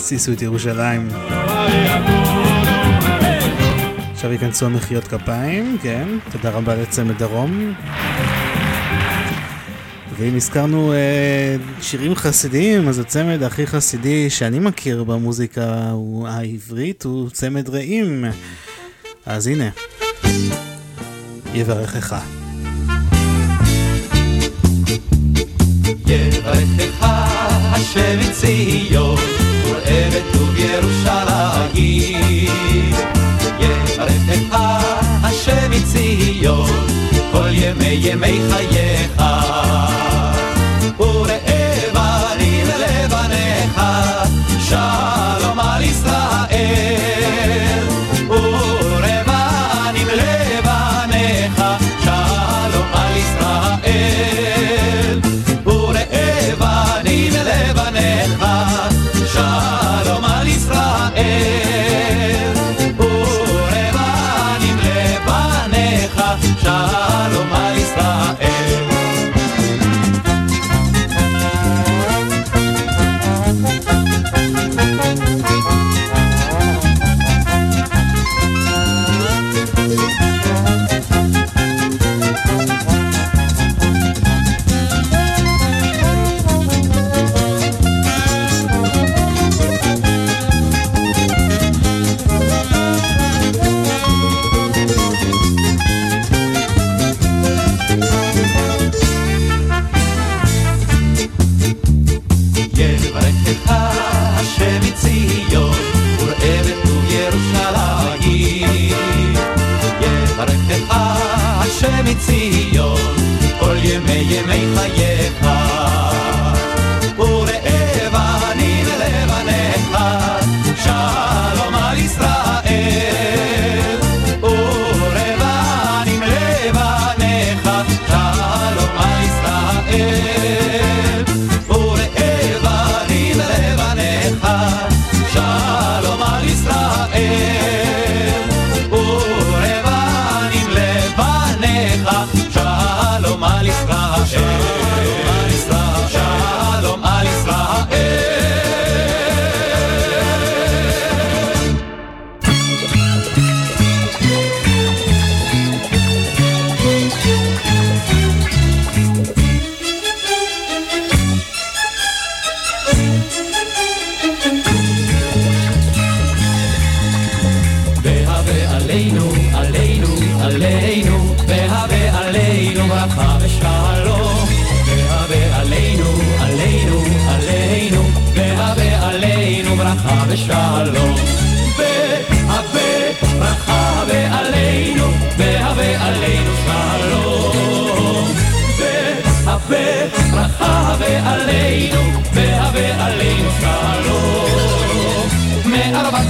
תסיסו את ירושלים. עכשיו ייכנסו המחיאות כפיים, כן, תודה רבה לצמד דרום. ואם הזכרנו אה, שירים חסידיים, אז הצמד הכי חסידי שאני מכיר במוזיקה הוא העברית הוא צמד רעים. אז הנה, יברכך. יברכך השם ציון משולהבת ובירושלים. יברך אותך השם מציון, כל ימי ימי חייך.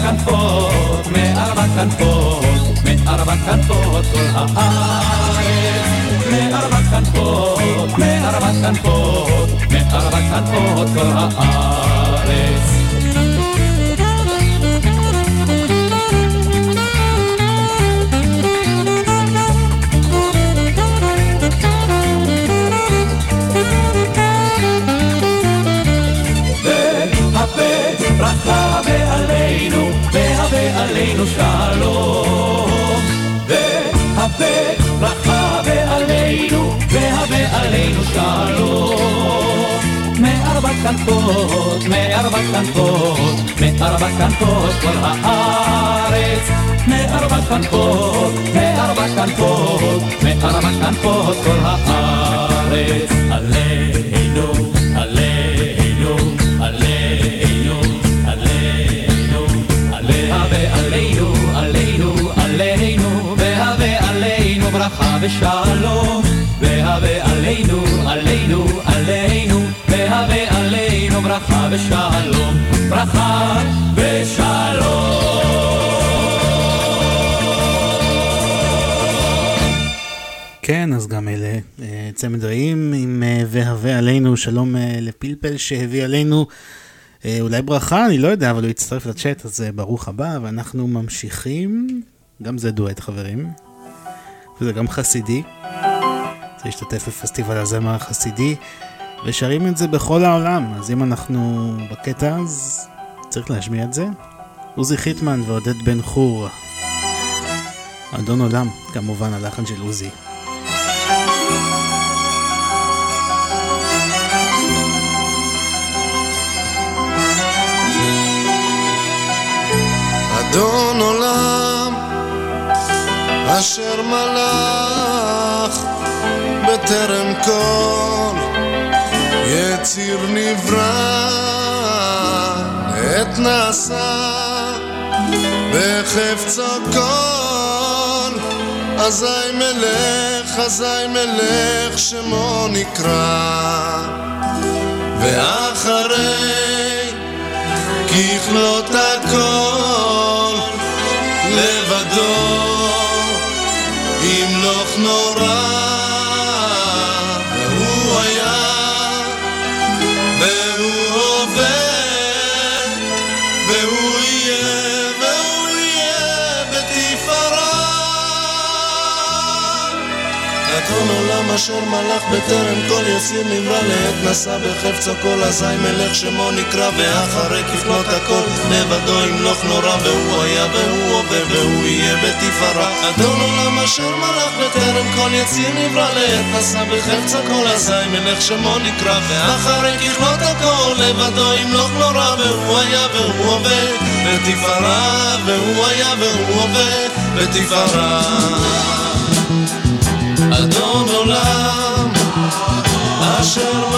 כנפות, מארבע כנפות, מארבע כנפות כל הארץ. מארבע כנפות, מארבע כנפות, מארבע כנפות כל הארץ. עלינו שלום, והווה ברכה ועלינו, והווה עלינו שלום. מארבע כנפות, מארבע כנפות, מארבע כנפות כל הארץ. מארבע כנפות, מארבע כנפות, מארבע כנפות כל הארץ. עלינו, ברכה ושלום. והווה עלינו, עלינו, עלינו, והווה עלינו ברכה ושלום. ברכה ושלום. כן, אז גם אלה אה, צמד רעים עם אה, והווה עלינו, שלום אה, לפלפל שהביא עלינו אולי ברכה, אני לא יודע, אבל הוא הצטרף לצ'אט, אז ברוך הבא, ואנחנו ממשיכים, גם זה דואט חברים, וזה גם חסידי, זה להשתתף בפסטיבל הזמר החסידי, ושרים את זה בכל העולם, אז אם אנחנו בקטע אז צריך להשמיע את זה. עוזי חיטמן ועודד בן חור, אדון עולם, כמובן הלחן של עוזי. אשר מלך בטרם כל יציר נברא, עת נעשה בחפצו כל, אזי מלך, אזי מלך שמו נקרא, ואחרי ככלות הכל לבדו ימלוך נורא אדון עולם אשר מלך בטרם כל יסיר נברא לעת נשא בחפצו כל אזי מלך שמו נקרא ואחרי ככלות הכל לבדו ימלוך נורא והוא היה והוא הווה והוא יהיה בתפארה. אדון עולם אשר מלך בטרם כל יציר נברא לעת נשא בחפצו כל אזי מלך שמו נקרא ואחרי ככלות הכל לבדו ימלוך נורא והוא היה והוא הווה בתפארה והוא היה והוא הווה בתפארה אדון עולם אשר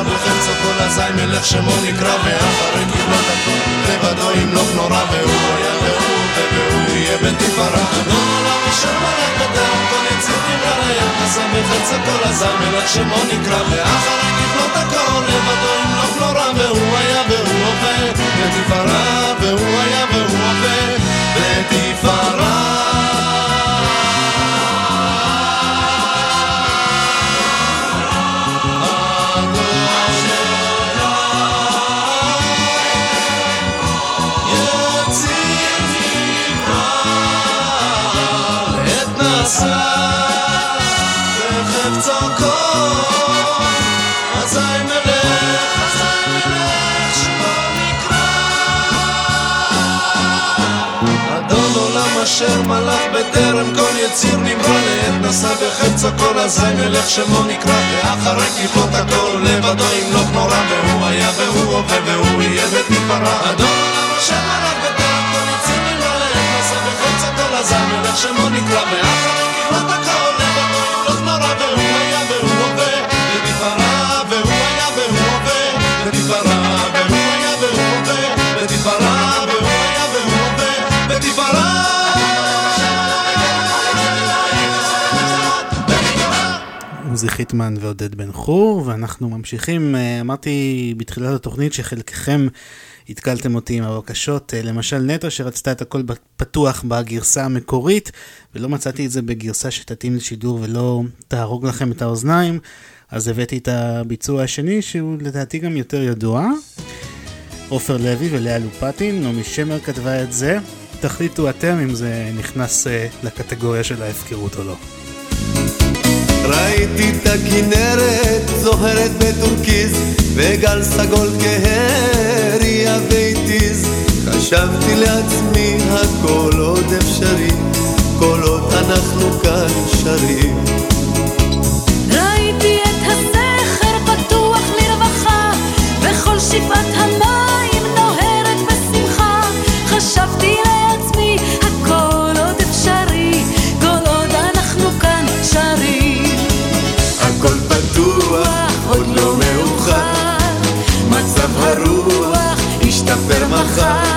בחפצו כל אזי מלך שמו נקרא ואחרי הכל לבדו ימלוך נורא והוא היה והוא והוא יהיה בתפארה אדון עולם אשר מלך בטרם כל יציר לעת נשא בחפצו כל אזי מלך שמו נקרא ואחרי כבלות הכל לבדו ימלוך נורא והוא היה והוא הווה בתפארה והוא היה והוא הווה בתפארה בטרם כל יציר נברא לעת נשא בחפצו כל אזי מלך שמו נקרא ואחרי ככלות הכל לבדו ימלוך נורא והוא היה והוא הווה והוא יהיה בתפארה אדון עולם אשר מלך בטרם כל יציר נברא לעת נשא בחפצו כל אזי מלך שמו נקרא ואחרי עוזי חיטמן ועודד בן חור, ואנחנו ממשיכים, אה, אמרתי בתחילת התוכנית שחלקכם התקלתם אותי עם הבקשות, אה, למשל נטע שרצתה את הכל פתוח בגרסה המקורית, ולא מצאתי את זה בגרסה שתתאים לשידור ולא תהרוג לכם את האוזניים, אז הבאתי את הביצוע השני, שהוא לדעתי גם יותר ידוע. עופר לוי ולאה לופטין, נעמי שמר כתבה את זה. תחליטו אתם אם זה נכנס אה, לקטגוריה של ההפקרות או לא. ראיתי את הכנרת זוהרת בטורקיז וגל סגול כהריה והתיז חשבתי לעצמי הכל עוד אפשרי כל עוד אנחנו כאן שרים ישתפר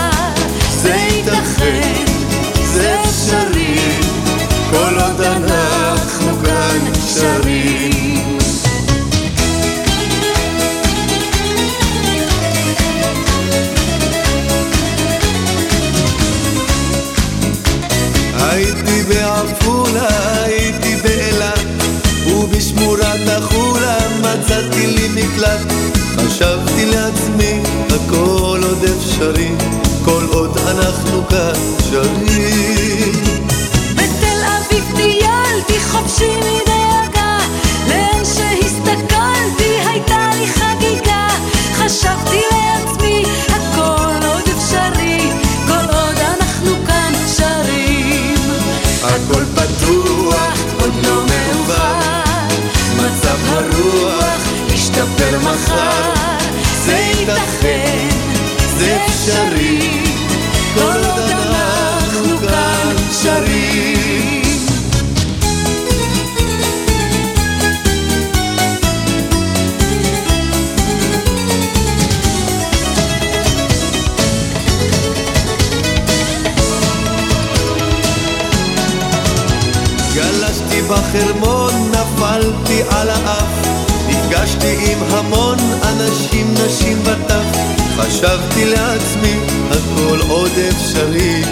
על האף. נפגשתי עם המון אנשים, נשים וטף חשבתי לעצמי, הכל עוד אפשרי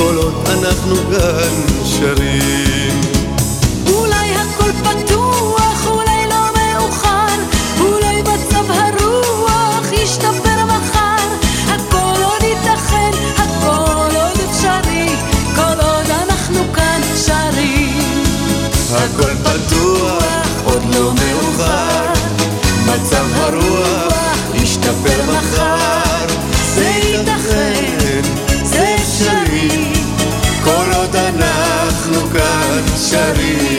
כל עוד אנחנו כאן שרים. אולי הכל פתוח, אולי לא מאוחר, אולי מצב הרוח ישתפר מחר, הכל עוד ייתכן, הכל עוד אפשרי, כל עוד אנחנו כאן שרים. הכל פתוח, לא מאוחר. מצב הרוח ישתפר מחר. זה ייתכן, זה אפשרי. כל עוד אנחנו כאן שרים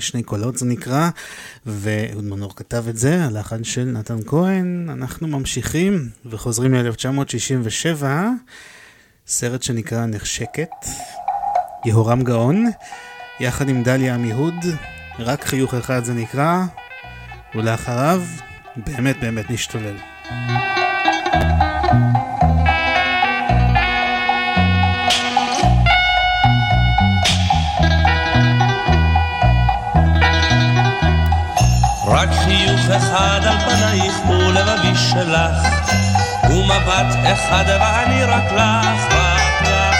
שני קולות זה נקרא, ואהוד מנור כתב את זה, הלחן של נתן כהן. אנחנו ממשיכים וחוזרים מ-1967, סרט שנקרא נחשקת, יהורם גאון, יחד עם דליה עמיהוד, רק חיוך אחד זה נקרא, ולאחריו באמת באמת נשתולל. רק פנייך ולבבי שלך ומבט אחד ואני רק לך, רק לך.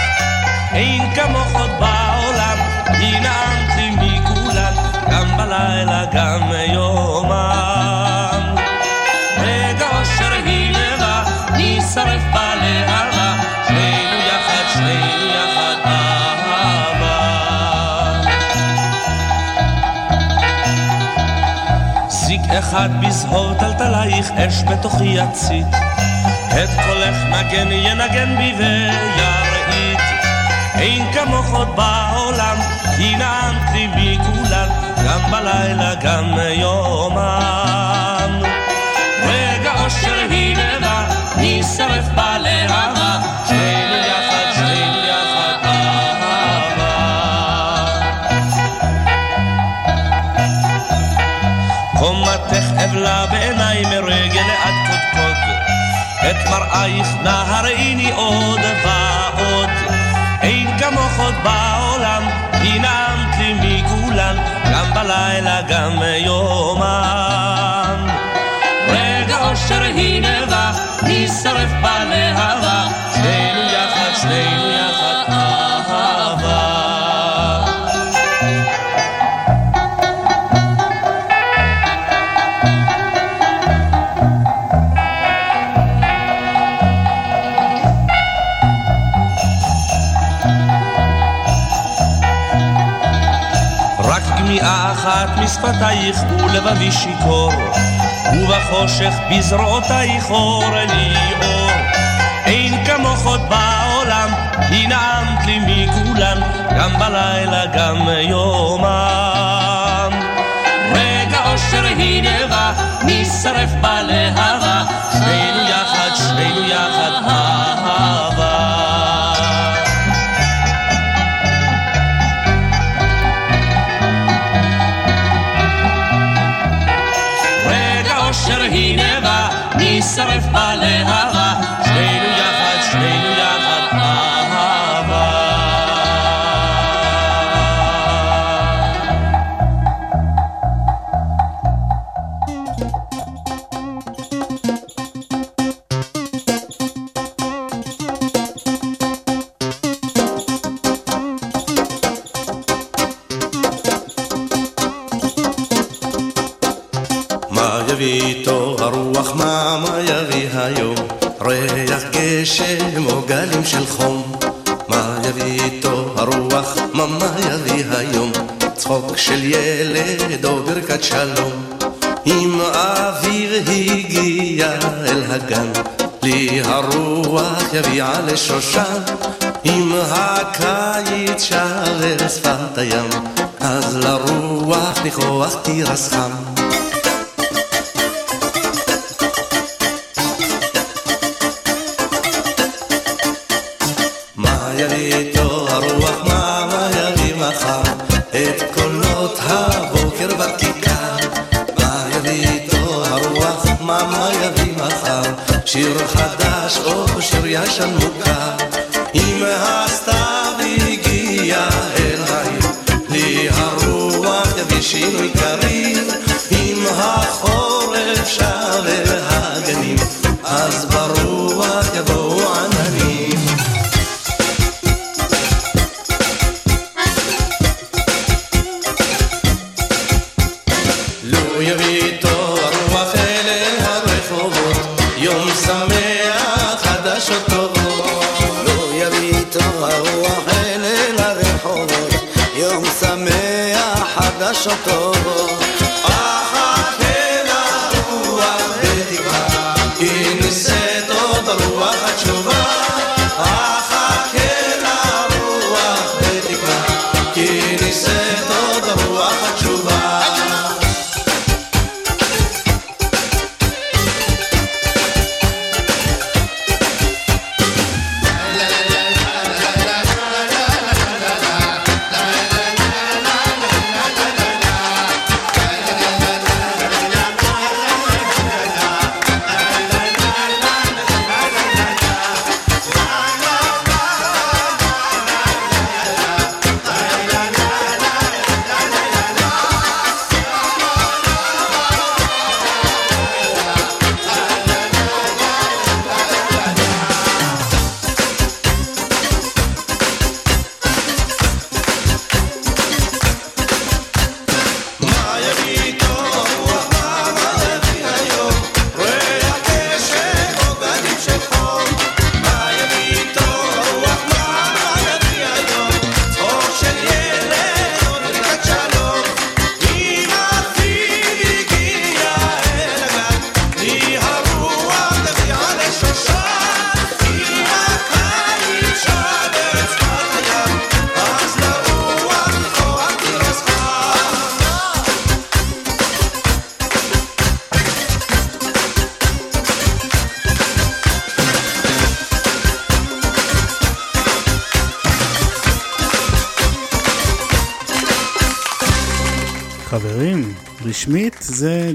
אין כמוך עוד בעולם היא נעמת לי מכולן גם בלילה גם יומם אחד בזהור טלטלייך אש בתוכי יצית. את קולך נגן ינגן בי וירעיד אין כמוך עוד בעולם כי נעמת לי מכולן גם בלילה גם יומם. רגע אושר היא לבא נשרף בלהבה נא הראיני עוד ועוד. אין כמוך עוד בעולם כי נעמת לי מכולן גם בלילה גם יומם רגע אושר היא נבע נשרף בלהבה אחת משפתייך ולבבי שיכור ובחושך בזרועותייך אור לי אור. אין כמוך עוד בעולם היא נעמת לי מכולן גם בלילה גם יומם. רגע אושר היא נבע נשרף בלהבה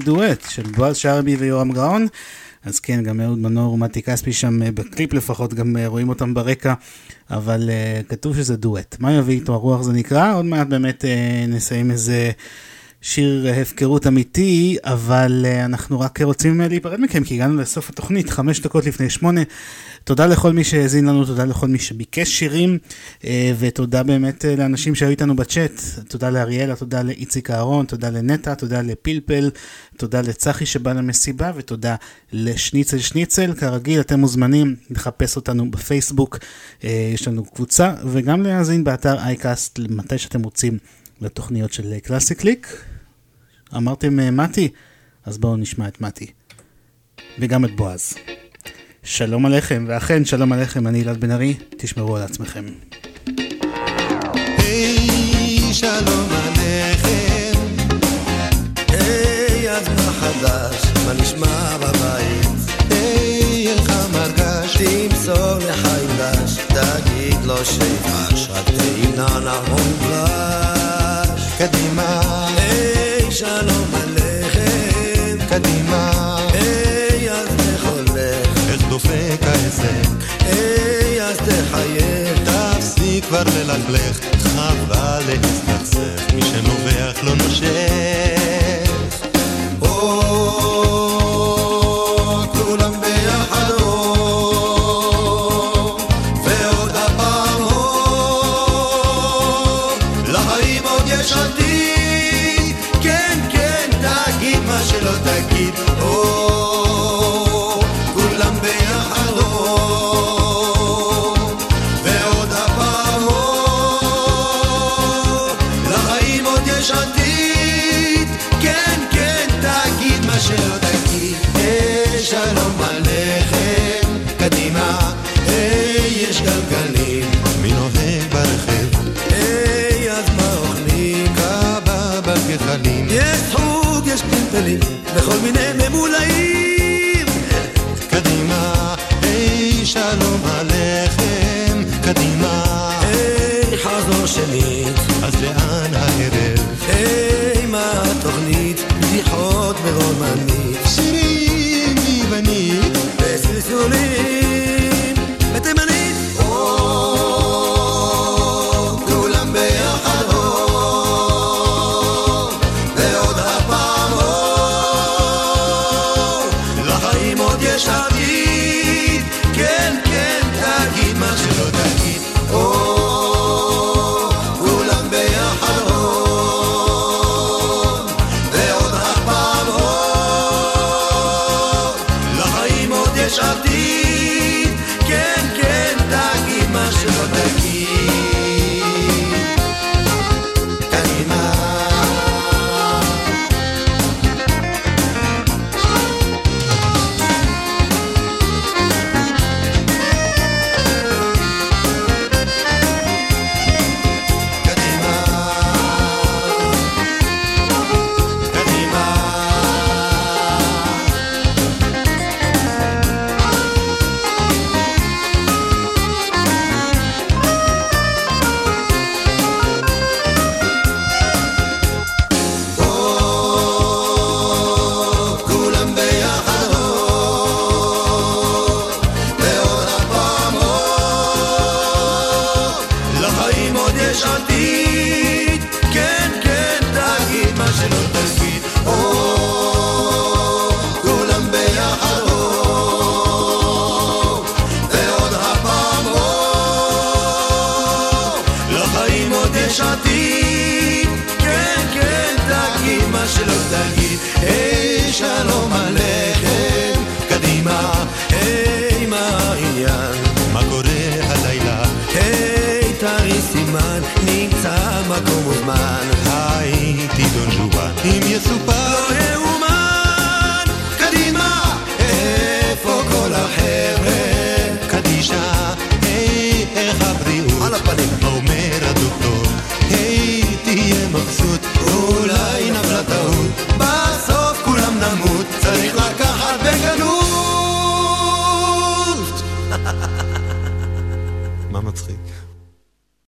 דואט של בועז שרעבי ויורם גאון. אז כן, גם אהוד מנור ומתי כספי שם, אה, בקליפ לפחות, גם אה, רואים אותם ברקע, אבל uh, כתוב שזה דואט. מה יביא איתו הרוח זה נקרא, עוד מעט באמת uh, נסיים איזה שיר הפקרות אמיתי, אבל uh, אנחנו רק רוצים להיפרד מכם, כי הגענו לסוף התוכנית, חמש דקות לפני שמונה. תודה לכל מי שהאזין לנו, תודה לכל מי שביקש שירים, אה, ותודה באמת אה, לאנשים שהיו איתנו בצ'אט. תודה לאריאלה, תודה לאיציק אהרון, תודה לנטע, תודה לפלפל, תודה לצחי שבא למסיבה, ותודה לשניצל שניצל. כרגיל, אתם מוזמנים לחפש אותנו בפייסבוק, אה, יש לנו קבוצה, וגם להאזין באתר אייקאסט, מתי שאתם רוצים, לתוכניות של קלאסי קליק. אמרתם מתי? אז בואו נשמע את מתי. וגם את בועז. שלום עליכם, ואכן שלום עליכם, אני אלעד בן ארי, תשמרו על עצמכם. היי, שלום עליכם. היי, חדש? מה נשמע? היי, תגיד לו. קדימה. היי, שלום עליכם. קדימה. כבר ללכלך, חבל להסתכסך, מי שנובח לא נושך.